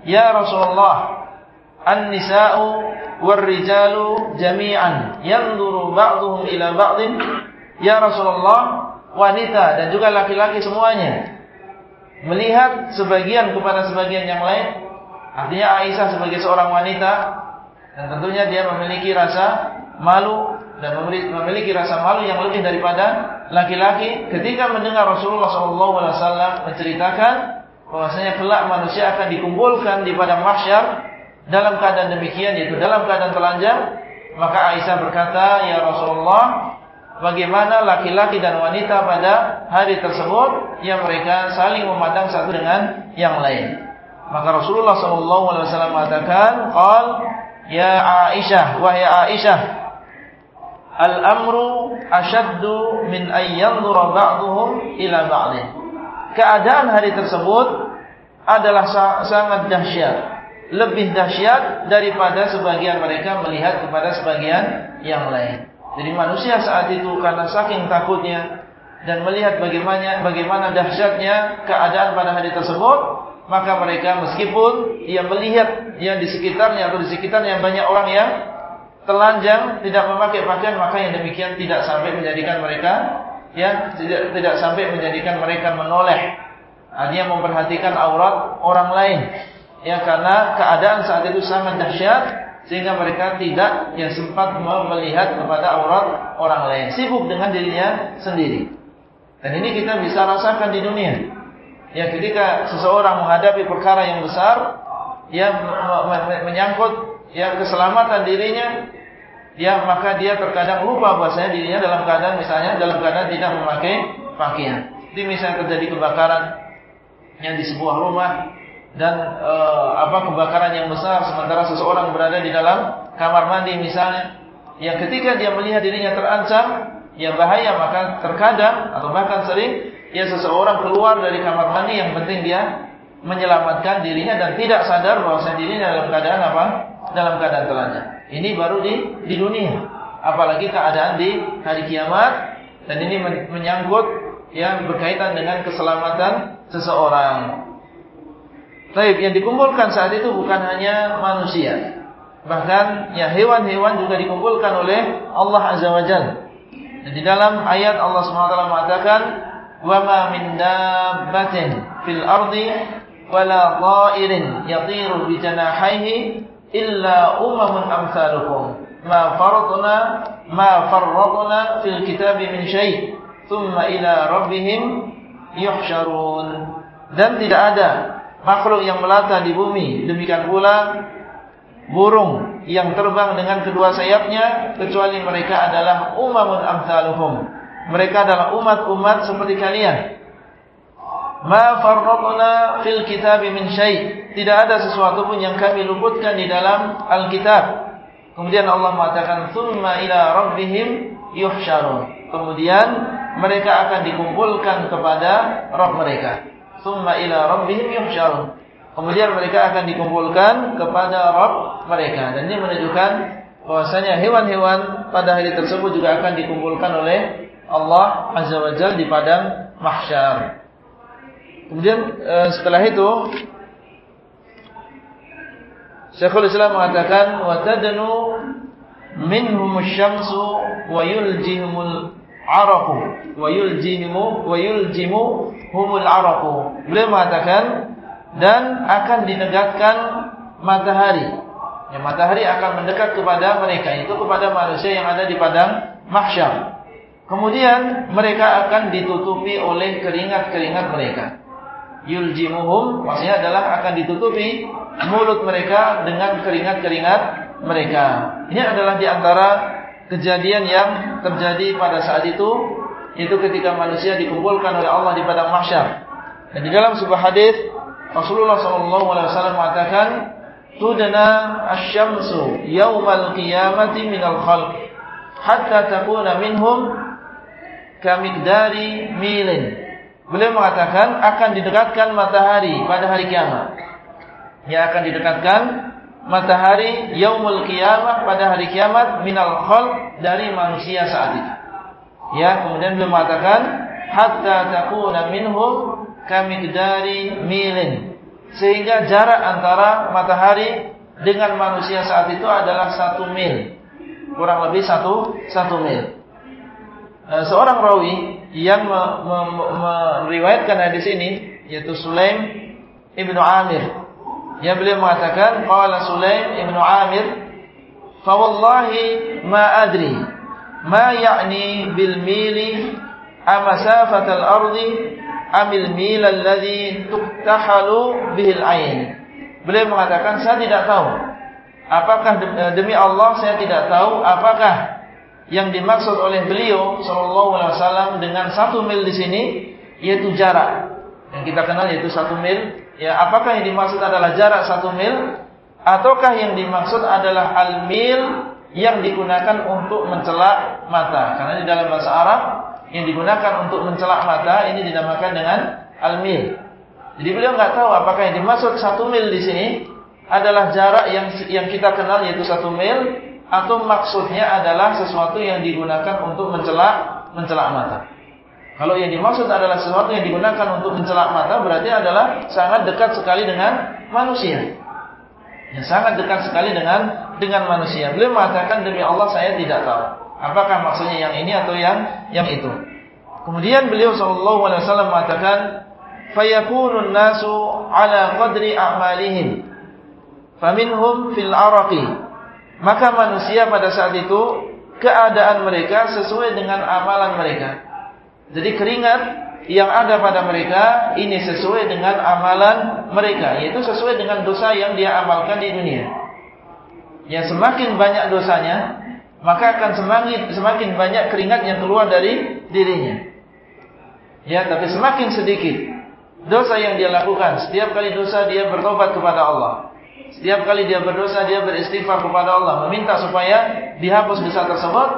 "Ya Rasulullah, an-nisa'u war-rijalu jami'an yanzuru ba'dhum ila ba'dhin?" Ya Rasulullah, wanita dan juga laki-laki semuanya melihat sebagian kepada sebagian yang lain. Artinya Aisyah sebagai seorang wanita dan tentunya dia memiliki rasa malu dan memiliki rasa malu yang lebih daripada laki-laki ketika mendengar Rasulullah SAW menceritakan bahwasanya kelak manusia akan dikumpulkan di padang mahsyar dalam keadaan demikian yaitu dalam keadaan telanjang maka Aisyah berkata ya Rasulullah bagaimana laki-laki dan wanita pada hari tersebut yang mereka saling memandang satu dengan yang lain maka Rasulullah SAW mengatakan qal ya Aisyah wahai Aisyah Al-amru asyaddu min ayyanzura ba'duhum ila ba'dih. Keadaan hari tersebut adalah sangat dahsyat. Lebih dahsyat daripada sebagian mereka melihat kepada sebagian yang lain. Jadi manusia saat itu karena saking takutnya dan melihat bagaimana bagaimana dahsyatnya keadaan pada hari tersebut, maka mereka meskipun ia melihat yang di sekitarnya atau di sekitarnya banyak orang yang telanjang, tidak memakai pakaian, maka yang demikian tidak sampai menjadikan mereka ya tidak tidak sampai menjadikan mereka menoleh. Artinya memperhatikan aurat orang lain. Ya karena keadaan saat itu sangat dahsyat sehingga mereka tidak yang sempat melihat kepada aurat orang lain, sibuk dengan dirinya sendiri. Dan ini kita bisa rasakan di dunia. Ya ketika seseorang menghadapi perkara yang besar, ya menyangkut yang keselamatan dirinya, ya maka dia terkadang lupa bahwasanya dirinya dalam keadaan misalnya dalam keadaan tidak memakai pakaian. Jadi misalnya terjadi kebakaran yang di sebuah rumah dan e, apa kebakaran yang besar sementara seseorang berada di dalam kamar mandi misalnya, yang ketika dia melihat dirinya terancam, yang bahaya maka terkadang atau bahkan sering ya seseorang keluar dari kamar mandi yang penting dia menyelamatkan dirinya dan tidak sadar bahwa dirinya dalam keadaan apa? Dalam keadaan telanjang. Ini baru di di dunia. Apalagi keadaan di hari kiamat dan ini menyangkut yang berkaitan dengan keselamatan seseorang. Baik, yang dikumpulkan saat itu bukan hanya manusia. Bahkan ya hewan-hewan juga dikumpulkan oleh Allah Azza wa Jalla. Dan di dalam ayat Allah SWT mengatakan, "Wa ma min dabbatin fil ardi wala dha'irin yatiru bi janahihi illa umamun amsalukum." Ma faradna ma farradna fil kitabi min syai' thumma ila rabbihim yuhsyarun. Dan tidak ada makhluk yang melata di bumi, demikian pula burung yang terbang dengan kedua sayapnya kecuali mereka adalah umamun amsaluhum. Mereka adalah umat-umat seperti kalian. Ma farratna fil kitab min syai. Tidak ada sesuatu pun yang kami luputkan di dalam Alkitab. Kemudian Allah mengatakan tsumma ila rabbihim yuhsyarun. Kemudian mereka akan dikumpulkan kepada Rabb mereka. Tsumma ila rabbihim yuhsyarun. Kemudian mereka akan dikumpulkan kepada Rabb mereka. Dan ini menunjukkan bahwasanya hewan-hewan pada hari tersebut juga akan dikumpulkan oleh Allah Azza wa Jalla di padang mahsyar. Kemudian eh, setelah itu Syekhul Islam mengatakan wa tadnu minhum syamsu wa yuljihumul araqu wa yuljihimu wa yuljimu humul araqu. Beliau mengatakan dan akan ditegakkan matahari. Ya, matahari akan mendekat kepada mereka itu kepada manusia yang ada di padang mahsyar. Kemudian mereka akan ditutupi oleh keringat-keringat mereka. Yuljimuhum maksudnya adalah akan ditutupi mulut mereka dengan keringat-keringat mereka. Ini adalah di antara kejadian yang terjadi pada saat itu itu ketika manusia dikumpulkan oleh Allah di padang mahsyar. Dan di dalam sebuah hadis Rasulullah wasallam mengatakan, "Tudna asy-syamsu yaumal qiyamati minal khalq hatta takuna minhum kamikdari milin." Beliau mengatakan akan didekatkan matahari pada hari kiamat. Yang akan didekatkan matahari yaumul qiyamah pada hari kiamat minal khalq dari manusia saat itu. Ya, kemudian beliau mengatakan hatta takuna minhum kamikdari milin. Sehingga jarak antara matahari dengan manusia saat itu adalah satu mil. Kurang lebih satu, satu mil. Eh, seorang rawi yang meriwayatkan hadis ini yaitu Sulaim ibnu Amir. Yang beliau mengatakan, Qala Sulaim ibnu Amir, fa wallahi ma adri ma ya'ni bil mili amasafat al-ardi amil mil alladhi tuktahalu bihil ain. Beliau mengatakan saya tidak tahu. Apakah eh, demi Allah saya tidak tahu apakah yang dimaksud oleh beliau sallallahu alaihi wasallam dengan satu mil di sini yaitu jarak yang kita kenal yaitu satu mil. Ya, apakah yang dimaksud adalah jarak satu mil ataukah yang dimaksud adalah al mil yang digunakan untuk mencelak mata? Karena di dalam bahasa Arab yang digunakan untuk mencelak mata ini dinamakan dengan al-mil. Jadi beliau nggak tahu apakah yang dimaksud satu mil di sini adalah jarak yang yang kita kenal yaitu satu mil atau maksudnya adalah sesuatu yang digunakan untuk mencelak mencelak mata. Kalau yang dimaksud adalah sesuatu yang digunakan untuk mencelak mata berarti adalah sangat dekat sekali dengan manusia. Yang sangat dekat sekali dengan dengan manusia. Beliau mengatakan demi Allah saya tidak tahu. Apakah maksudnya yang ini atau yang yang itu? Kemudian beliau sallallahu alaihi wasallam mengatakan, "Fayakunun nasu ala qadri a'malihim." Faminhum fil araqi. Maka manusia pada saat itu keadaan mereka sesuai dengan amalan mereka. Jadi keringat yang ada pada mereka ini sesuai dengan amalan mereka, yaitu sesuai dengan dosa yang dia amalkan di dunia. Yang semakin banyak dosanya, maka akan semakin semakin banyak keringat yang keluar dari dirinya. Ya, tapi semakin sedikit dosa yang dia lakukan. Setiap kali dosa dia bertobat kepada Allah. Setiap kali dia berdosa dia beristighfar kepada Allah, meminta supaya dihapus dosa tersebut.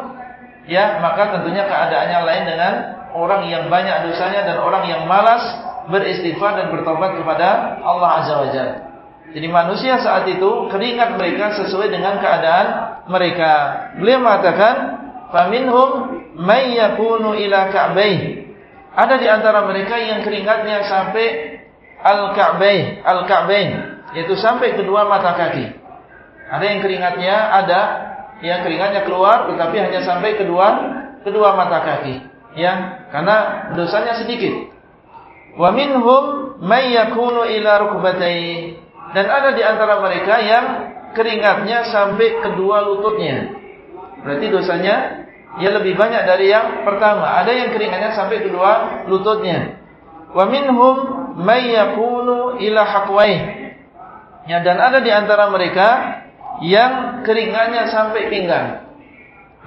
Ya, maka tentunya keadaannya lain dengan orang yang banyak dosanya dan orang yang malas beristighfar dan bertobat kepada Allah Azza wa Jalla. Jadi manusia saat itu keringat mereka sesuai dengan keadaan mereka. Beliau mengatakan, "Faminhum may yakunu ila ka'baih." Ada di antara mereka yang keringatnya sampai al-ka'baih, al-ka'bain, yaitu sampai kedua mata kaki. Ada yang keringatnya ada, yang keringatnya keluar tetapi hanya sampai kedua kedua mata kaki. Ya, karena dosanya sedikit. Wa minhum may yakunu ila rukbatai. Dan ada di antara mereka yang keringatnya sampai kedua lututnya. Berarti dosanya ya lebih banyak dari yang pertama. Ada yang keringatnya sampai kedua lututnya. Wa minhum may yakunu ila haqwai. Ya dan ada di antara mereka yang keringatnya sampai pinggang.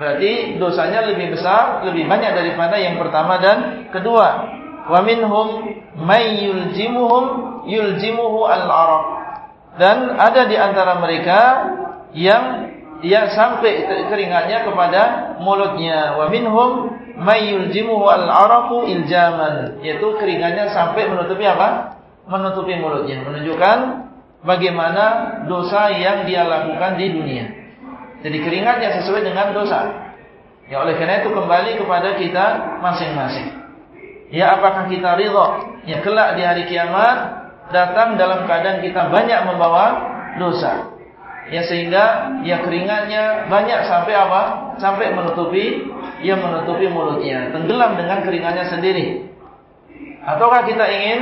Berarti dosanya lebih besar, lebih banyak daripada yang pertama dan kedua. Wa minhum may yuljimuhum yuljimuhu al-araq. Dan ada di antara mereka yang dia sampai keringatnya kepada mulutnya. Wa minhum may yuljimuhu al-araqu iljaman, yaitu keringatnya sampai menutupi apa? Menutupi mulutnya, menunjukkan bagaimana dosa yang dia lakukan di dunia. Jadi keringatnya sesuai dengan dosa. Ya oleh karena itu kembali kepada kita masing-masing. Ya apakah kita ridho? Ya kelak di hari kiamat datang dalam keadaan kita banyak membawa dosa ya sehingga ya keringatnya banyak sampai apa? Sampai menutupi ya menutupi mulutnya, tenggelam dengan keringatnya sendiri. Ataukah kita ingin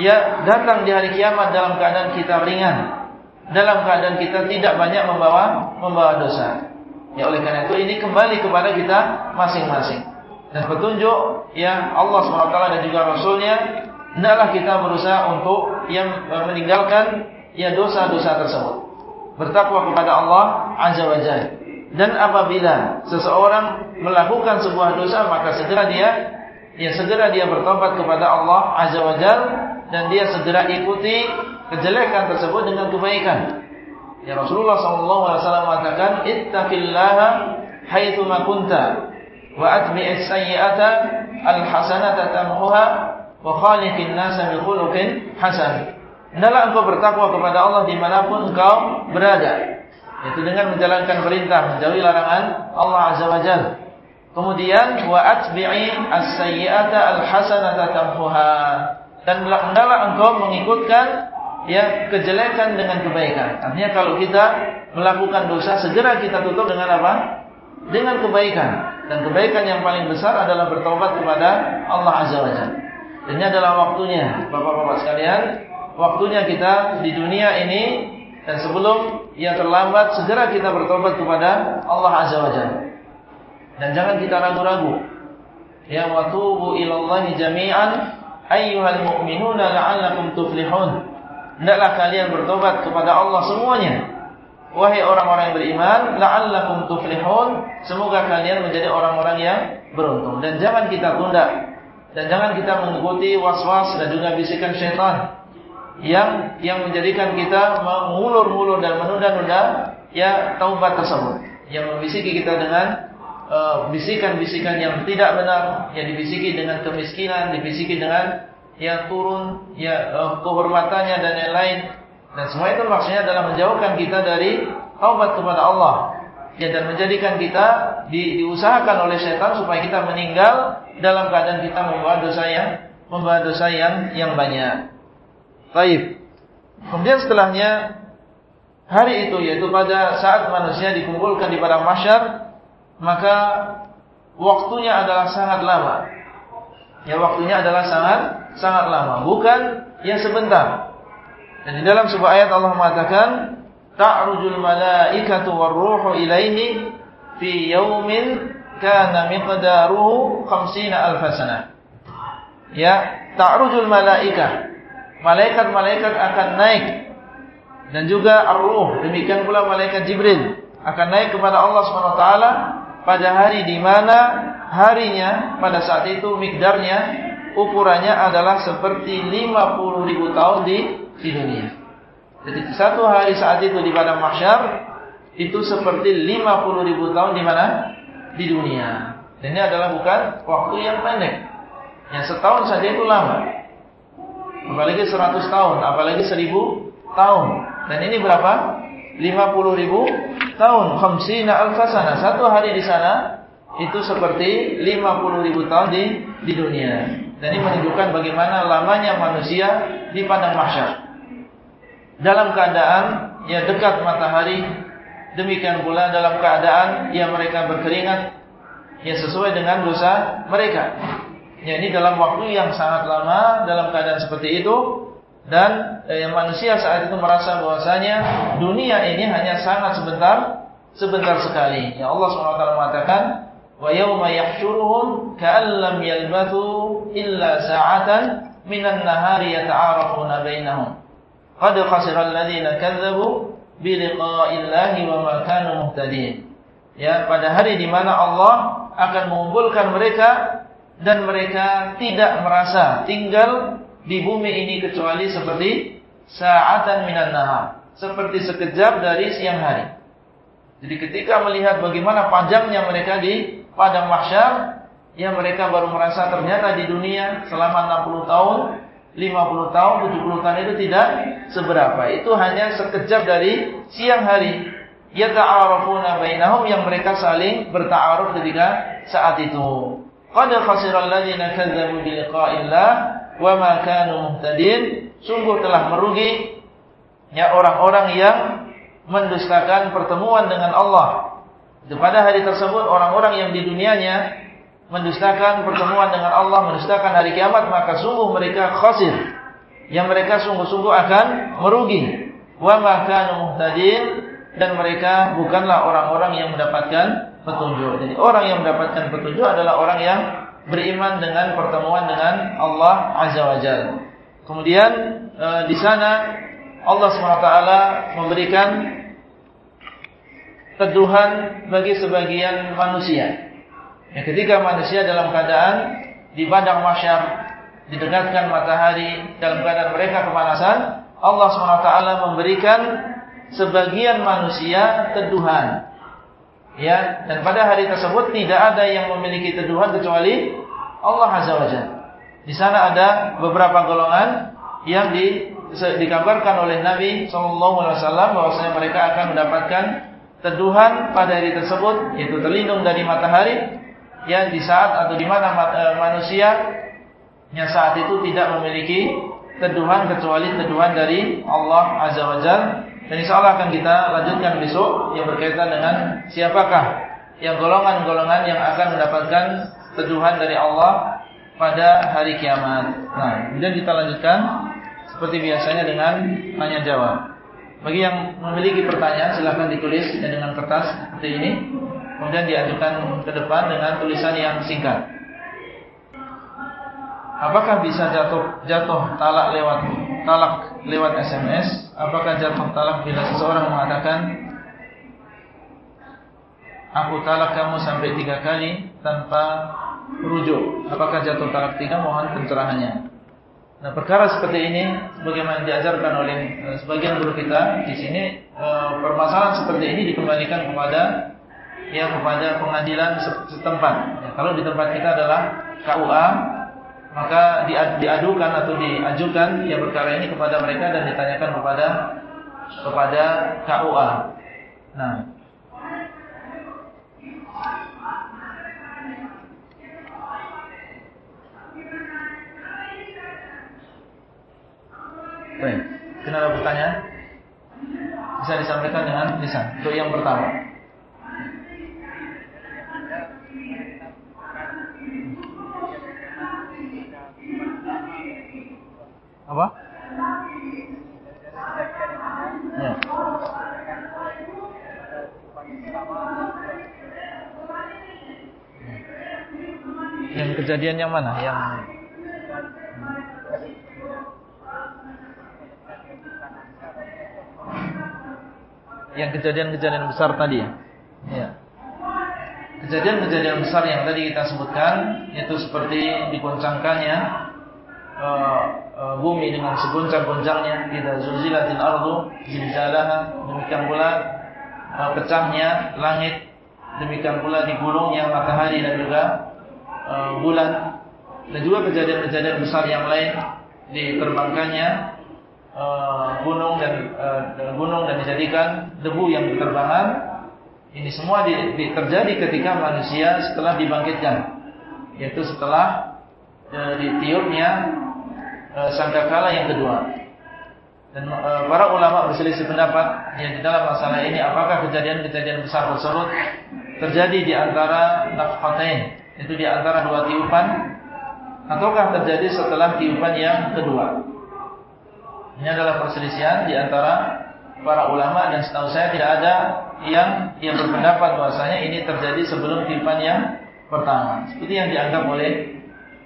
ya datang di hari kiamat dalam keadaan kita ringan, dalam keadaan kita tidak banyak membawa membawa dosa. Ya oleh karena itu ini kembali kepada kita masing-masing. Dan petunjuk yang Allah SWT dan juga Rasulnya hendaklah kita berusaha untuk yang meninggalkan ya dosa-dosa tersebut bertakwa kepada Allah Azza wa. Dan apabila seseorang melakukan sebuah dosa maka segera dia ya segera dia bertobat kepada Allah Azza wa dan dia segera ikuti kejelekan tersebut dengan kebaikan. Ya Rasulullah wasallam mengatakan ittaqillaha haitsu ma kunta wa atbi'is sayyi'ata alhasanata tamhuha wa khaliqin nasa bi khuluqin hasan. Hendaklah engkau bertakwa kepada Allah di mana pun engkau berada. Itu dengan menjalankan perintah, menjauhi larangan Allah Azza wa Jalla. Kemudian wa atbi'i as-sayyi'ata al-hasanata tamhuha. Dan hendaklah engkau mengikutkan ya kejelekan dengan kebaikan. Artinya kalau kita melakukan dosa segera kita tutup dengan apa? Dengan kebaikan. Dan kebaikan yang paling besar adalah bertobat kepada Allah Azza wa Jalla. Ini adalah waktunya, Bapak-bapak sekalian, waktunya kita di dunia ini dan sebelum yang terlambat segera kita bertobat kepada Allah Azza wa Jalla. Dan jangan kita ragu-ragu. Ya wa tubu ilallahi jami'an ayyuhal mu'minuna la'allakum tuflihun. Hendaklah kalian bertobat kepada Allah semuanya. Wahai orang-orang yang beriman, la'allakum tuflihun, semoga kalian menjadi orang-orang yang beruntung. Dan jangan kita tunda. Dan jangan kita mengikuti was-was dan juga bisikan syaitan yang yang menjadikan kita mengulur-ulur dan menunda-nunda ya taubat tersebut yang membisiki kita dengan uh, bisikan-bisikan uh, yang tidak benar yang dibisiki dengan kemiskinan dibisiki dengan yang turun ya uh, kehormatannya dan lain-lain dan semua itu maksudnya adalah menjauhkan kita dari taubat kepada Allah ya, dan menjadikan kita di, diusahakan oleh setan supaya kita meninggal dalam keadaan kita membawa dosa yang membawa dosa yang yang banyak. Baik. Kemudian setelahnya hari itu yaitu pada saat manusia dikumpulkan di padang mahsyar maka waktunya adalah sangat lama. Ya waktunya adalah sangat sangat lama, bukan yang sebentar. Dan di dalam sebuah ayat Allah mengatakan ta'rujul malaikatu warruhu ilaihi fi yaumin kana miqdaruhu 50 alf sanah. Ya, ta'rujul malaikah malaikat-malaikat akan naik dan juga ar-ruh demikian pula malaikat Jibril akan naik kepada Allah SWT pada hari di mana harinya pada saat itu mikdarnya ukurannya adalah seperti 50 ribu tahun di, di dunia. Jadi satu hari saat itu di padang mahsyar itu seperti 50 ribu tahun di mana? Di dunia. Dan ini adalah bukan waktu yang pendek. Yang setahun saja itu lama apalagi 100 tahun, apalagi 1000 tahun. Dan ini berapa? 50 ribu tahun. Khamsina alfasana. Satu hari di sana itu seperti 50 ribu tahun di di dunia. Dan ini menunjukkan bagaimana lamanya manusia di padang mahsyar. Dalam keadaan ya dekat matahari Demikian pula dalam keadaan yang mereka berkeringat yang sesuai dengan dosa mereka. Ya, ini dalam waktu yang sangat lama dalam keadaan seperti itu dan eh, manusia saat itu merasa bahwasanya dunia ini hanya sangat sebentar sebentar sekali. Ya Allah SWT mengatakan wa yauma yahsyuruhum ka'an lam yalbathu illa sa'atan minan nahari yata'arafuna bainahum. Qad khasira alladziina kadzdzabu bi liqa'illahi wa ma muhtadin. Ya, pada hari di mana Allah akan mengumpulkan mereka dan mereka tidak merasa tinggal di bumi ini kecuali seperti sa'atan minan nahar, seperti sekejap dari siang hari. Jadi ketika melihat bagaimana panjangnya mereka di padang mahsyar, ya mereka baru merasa ternyata di dunia selama 60 tahun, 50 tahun, 70 tahun itu tidak seberapa. Itu hanya sekejap dari siang hari. Yata'arafuna bainahum yang mereka saling berta'aruf ketika saat itu. Qad khasira alladziina kadzdzabu bi liqa'illah wa ma kanu muhtadin. Sungguh telah merugi ya orang-orang yang mendustakan pertemuan dengan Allah. Itu pada hari tersebut orang-orang yang di dunianya mendustakan pertemuan dengan Allah, mendustakan hari kiamat, maka sungguh mereka khasir. Yang mereka sungguh-sungguh akan merugi. Wa ma kanu muhtadin dan mereka bukanlah orang-orang yang mendapatkan petunjuk. Jadi orang yang mendapatkan petunjuk adalah orang yang beriman dengan pertemuan dengan Allah Azza wa Jalla. Kemudian e, di sana Allah SWT memberikan teduhan bagi sebagian manusia. Ya, ketika manusia dalam keadaan di padang masyar didekatkan matahari dalam keadaan mereka kepanasan, Allah SWT memberikan sebagian manusia teduhan Ya, dan pada hari tersebut tidak ada yang memiliki teduhan kecuali Allah Azza wa Jalla. Di sana ada beberapa golongan yang di, dikabarkan oleh Nabi Wasallam bahwasanya mereka akan mendapatkan teduhan pada hari tersebut, yaitu terlindung dari matahari. yang di saat atau di mana eh, manusia yang saat itu tidak memiliki teduhan kecuali teduhan dari Allah Azza wa Jalla dan insya Allah akan kita lanjutkan besok yang berkaitan dengan siapakah yang golongan-golongan yang akan mendapatkan teduhan dari Allah pada hari kiamat. Nah, kemudian kita lanjutkan seperti biasanya dengan tanya jawab. Bagi yang memiliki pertanyaan silahkan ditulis dengan kertas seperti ini. Kemudian diajukan ke depan dengan tulisan yang singkat. Apakah bisa jatuh jatuh talak lewat talak lewat SMS? Apakah jatuh talak bila seseorang mengatakan Aku talak kamu sampai tiga kali tanpa rujuk. Apakah jatuh talak tiga? Mohon pencerahannya. Nah, perkara seperti ini, bagaimana diajarkan oleh uh, sebagian guru kita di sini, uh, permasalahan seperti ini dikembalikan kepada ya kepada pengadilan setempat. Ya, kalau di tempat kita adalah KUA, maka diadukan atau diajukan yang perkara ini kepada mereka dan ditanyakan kepada kepada KUA. Nah, Baik, kenapa pertanyaan? Bisa disampaikan dengan lisan. Untuk yang pertama. Apa? Ya. Yang kejadian yang mana? Yang yang kejadian-kejadian besar tadi ya. Kejadian-kejadian besar yang tadi kita sebutkan itu seperti dikuncangkannya uh, uh, bumi dengan seguncang-guncangnya idza zulzilatil ardu zilzalaha demikian pula uh, pecahnya langit demikian pula digulungnya matahari dan juga bulan dan juga kejadian-kejadian besar yang lain diterbangkannya uh, gunung dan uh, gunung dan dijadikan debu yang berterbangan ini semua di, di, terjadi ketika manusia setelah dibangkitkan yaitu setelah e, ditiupnya e, sangkakala yang kedua. Dan e, para ulama berselisih pendapat ya di dalam masalah ini apakah kejadian-kejadian besar tersebut terjadi di antara nafhatain, itu di antara dua tiupan ataukah terjadi setelah tiupan yang kedua. Ini adalah perselisihan di antara para ulama dan setahu saya tidak ada yang yang berpendapat bahwasanya ini terjadi sebelum tiupan yang pertama. Seperti yang dianggap oleh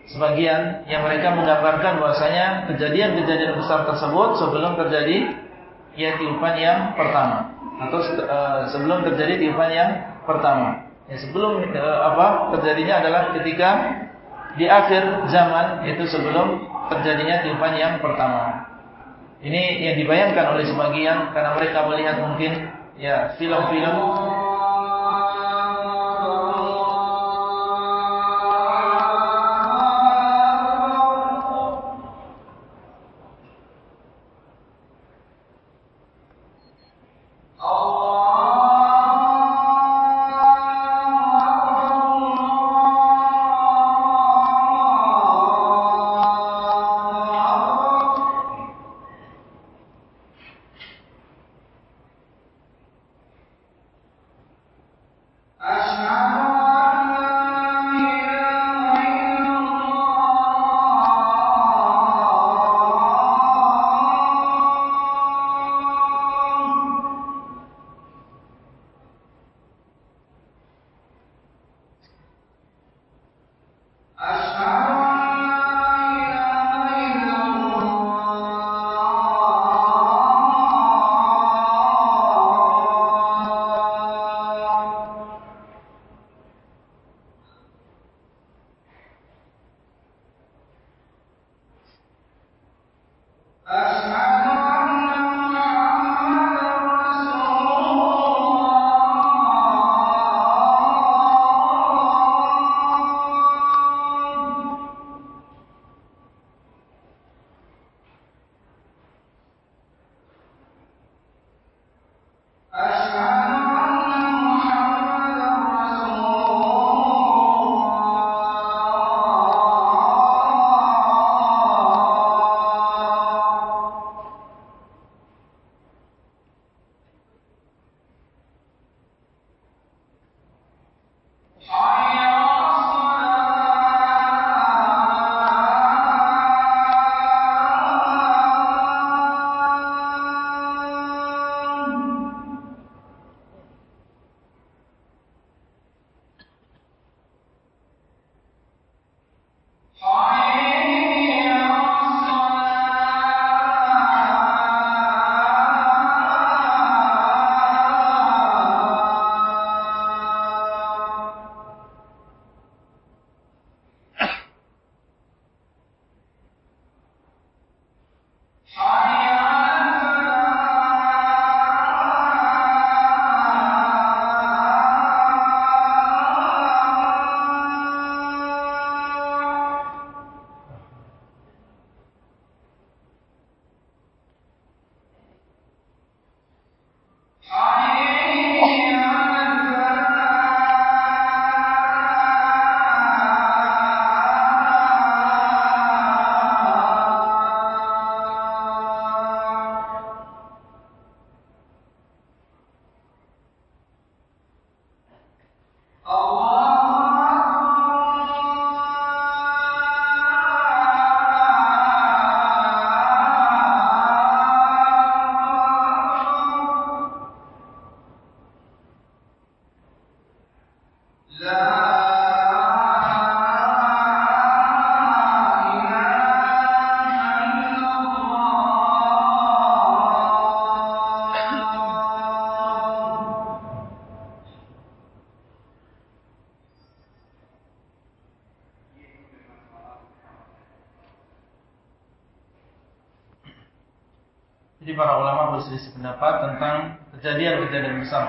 sebagian yang mereka menggambarkan bahwasanya kejadian-kejadian besar tersebut sebelum terjadi ya tiupan yang pertama atau uh, sebelum terjadi tiupan yang pertama. Ya, sebelum uh, apa terjadinya adalah ketika di akhir zaman itu sebelum terjadinya tiupan yang pertama. Ini yang dibayangkan oleh sebagian karena mereka melihat mungkin ya film-film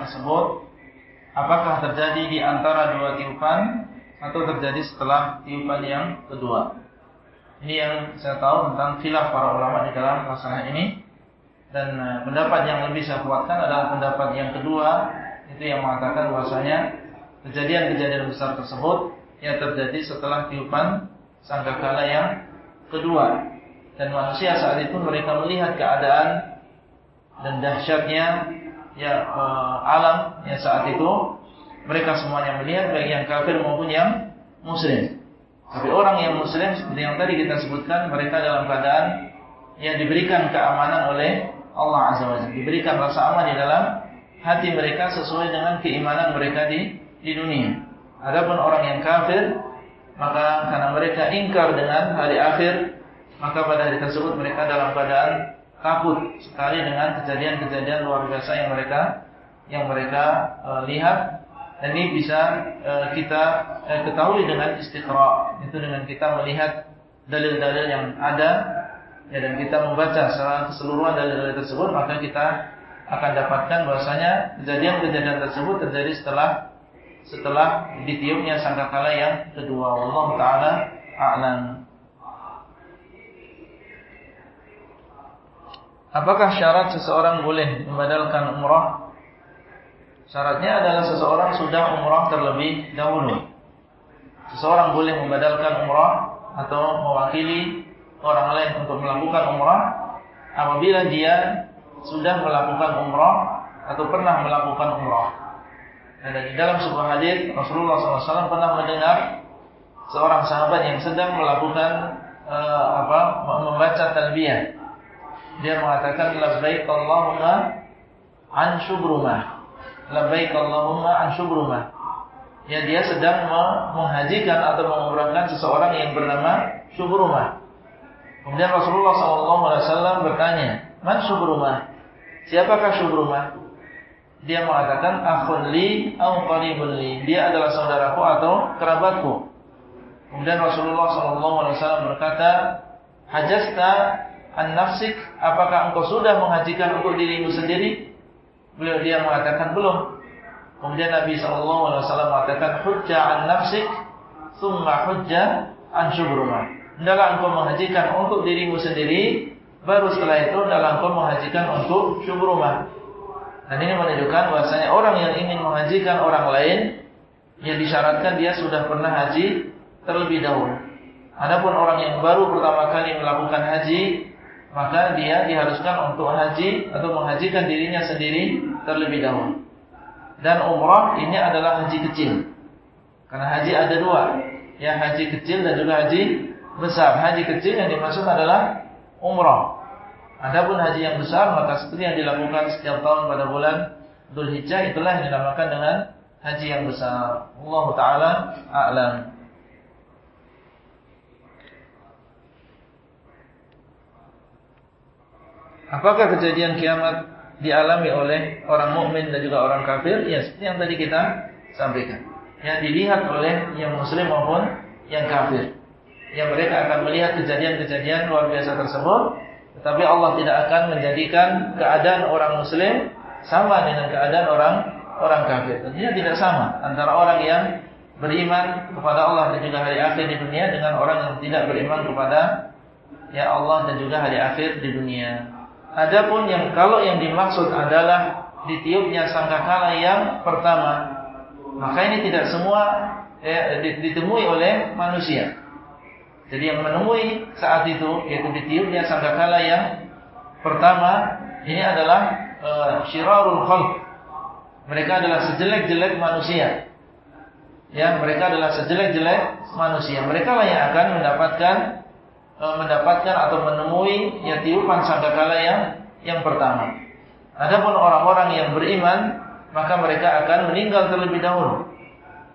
tersebut apakah terjadi di antara dua tiupan atau terjadi setelah tiupan yang kedua. Ini yang saya tahu tentang khilaf para ulama di dalam masalah ini dan eh, pendapat yang lebih saya kuatkan adalah pendapat yang kedua itu yang mengatakan bahwasanya kejadian-kejadian besar tersebut yang terjadi setelah tiupan sangkakala yang kedua dan manusia saat itu mereka melihat keadaan dan dahsyatnya ya uh, alam ya saat itu mereka semuanya melihat baik yang kafir maupun yang muslim. Tapi orang yang muslim seperti yang tadi kita sebutkan mereka dalam keadaan yang diberikan keamanan oleh Allah Azza wa Jalla, diberikan rasa aman di dalam hati mereka sesuai dengan keimanan mereka di di dunia. Adapun orang yang kafir maka karena mereka ingkar dengan hari akhir maka pada hari tersebut mereka dalam keadaan takut sekali dengan kejadian-kejadian luar biasa yang mereka yang mereka uh, lihat. Dan ini bisa uh, kita uh, ketahui dengan istiqra. Itu dengan kita melihat dalil-dalil yang ada ya dan kita membaca secara keseluruhan dalil-dalil tersebut maka kita akan dapatkan bahwasanya kejadian-kejadian tersebut terjadi setelah setelah ditiupnya sangkakala yang kedua. Allah taala a'lam Apakah syarat seseorang boleh membadalkan umrah? Syaratnya adalah seseorang sudah umrah terlebih dahulu. Seseorang boleh membadalkan umrah atau mewakili orang lain untuk melakukan umrah apabila dia sudah melakukan umrah atau pernah melakukan umrah. Dan di dalam sebuah hadis Rasulullah SAW pernah mendengar seorang sahabat yang sedang melakukan uh, apa membaca talbiyah dia mengatakan labbaik Allahumma an syubrumah. Labbaik Allahumma an syubrumah. Ya dia sedang menghajikan atau mengumrahkan seseorang yang bernama Syubrumah. Kemudian Rasulullah SAW bertanya, Man Syubrumah? Siapakah Syubrumah? Dia mengatakan, Akhun li au qaribun li. Dia adalah saudaraku atau kerabatku. Kemudian Rasulullah SAW berkata, Hajasta an-nafsik, apakah engkau sudah menghajikan untuk dirimu sendiri? Beliau dia mengatakan belum. Kemudian Nabi SAW mengatakan hujjah an-nafsik, summa hujjah an syubrumah. Hendaklah engkau menghajikan untuk dirimu sendiri, baru setelah itu hendaklah engkau menghajikan untuk syubrumah. Dan ini menunjukkan bahasanya orang yang ingin menghajikan orang lain, yang disyaratkan dia sudah pernah haji terlebih dahulu. Adapun orang yang baru pertama kali melakukan maka dia diharuskan untuk haji atau menghajikan dirinya sendiri terlebih dahulu. Dan umrah ini adalah haji kecil. Karena haji ada dua, ya haji kecil dan juga haji besar. Haji kecil yang dimaksud adalah umrah. Adapun haji yang besar maka seperti yang dilakukan setiap tahun pada bulan Dzulhijjah itulah yang dinamakan dengan haji yang besar. Allah taala a'lam. Apakah kejadian kiamat dialami oleh orang mukmin dan juga orang kafir? Ya, seperti yang tadi kita sampaikan. Yang dilihat oleh yang muslim maupun yang kafir. Yang mereka akan melihat kejadian-kejadian luar biasa tersebut, tetapi Allah tidak akan menjadikan keadaan orang muslim sama dengan keadaan orang orang kafir. Tentunya tidak sama antara orang yang beriman kepada Allah dan juga hari akhir di dunia dengan orang yang tidak beriman kepada ya Allah dan juga hari akhir di dunia. Adapun yang kalau yang dimaksud adalah ditiupnya sangkakala yang pertama, maka ini tidak semua eh, ditemui oleh manusia. Jadi yang menemui saat itu yaitu ditiupnya sangkakala yang pertama ini adalah uh, syirarul khalq. Mereka adalah sejelek-jelek manusia. Ya, mereka adalah sejelek-jelek manusia. Mereka lah yang akan mendapatkan Eh, mendapatkan atau menemui ya tiupan sangkakala yang yang pertama. Adapun orang-orang yang beriman, maka mereka akan meninggal terlebih dahulu.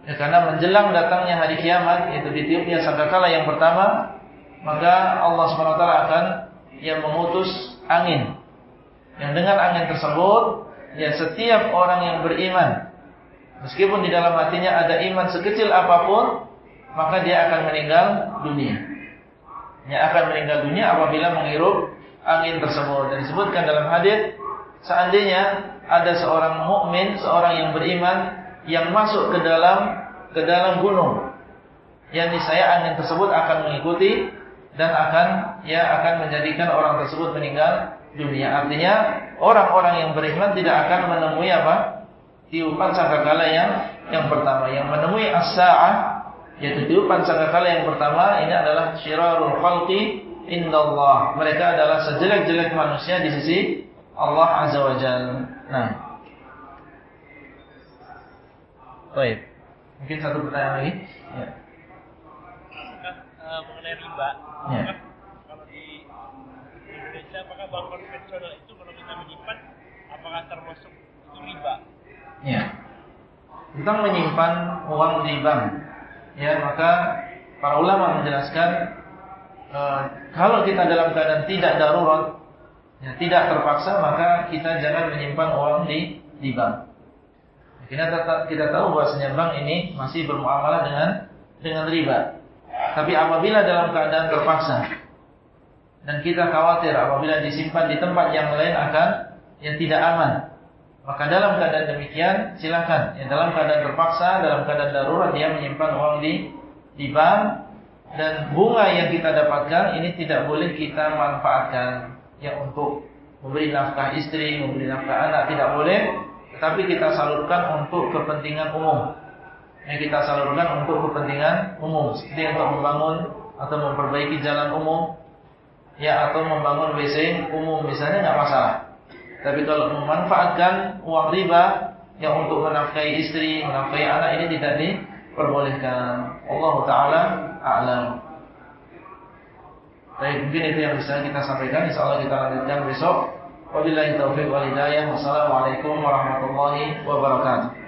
Ya, karena menjelang datangnya hari kiamat, yaitu ditiupnya sangkakala yang pertama, maka Allah SWT akan yang memutus angin. Yang dengan angin tersebut, ya setiap orang yang beriman, meskipun di dalam hatinya ada iman sekecil apa pun, maka dia akan meninggal dunia yang akan meninggal dunia apabila menghirup angin tersebut. Dan disebutkan dalam hadis, seandainya ada seorang mukmin, seorang yang beriman yang masuk ke dalam ke dalam gunung, yang saya angin tersebut akan mengikuti dan akan ya akan menjadikan orang tersebut meninggal dunia. Artinya orang-orang yang beriman tidak akan menemui apa? tiupan sangkakala yang yang pertama yang menemui as-saah yaitu tiupan sangkakala yang pertama ini adalah syirarul khalqi indallah. Mereka adalah sejelek-jelek manusia di sisi Allah Azza wa Jalla. Nah. Baik. Mungkin satu pertanyaan lagi. Ya. Uh, mengenai riba. Ya. Kalau di Indonesia apakah bank konvensional itu kalau kita menyimpan apakah termasuk itu riba? Ya. Tentang menyimpan uang di bank. Ya, maka para ulama menjelaskan e, kalau kita dalam keadaan tidak darurat, ya, tidak terpaksa, maka kita jangan menyimpan uang di di bank. Kita, kita tahu bahwasanya bank ini masih bermuamalah dengan dengan riba. Tapi apabila dalam keadaan terpaksa dan kita khawatir apabila disimpan di tempat yang lain akan yang tidak aman, maka dalam keadaan demikian silakan. Ya, dalam keadaan terpaksa, dalam keadaan darurat dia menyimpan uang di di bank dan bunga yang kita dapatkan ini tidak boleh kita manfaatkan ya untuk memberi nafkah istri, memberi nafkah anak tidak boleh tapi kita salurkan untuk kepentingan umum. Yang kita salurkan untuk kepentingan umum, seperti untuk membangun atau memperbaiki jalan umum, ya atau membangun WC umum misalnya nggak masalah. Tapi kalau memanfaatkan uang riba yang untuk menafkahi istri, menafkahi anak ini tidak diperbolehkan. Allah Taala a'lam. Baik, mungkin itu yang bisa kita sampaikan. Insya Allah kita lanjutkan besok. Wabillahi taufiq wal hidayah. Wassalamualaikum warahmatullahi wabarakatuh.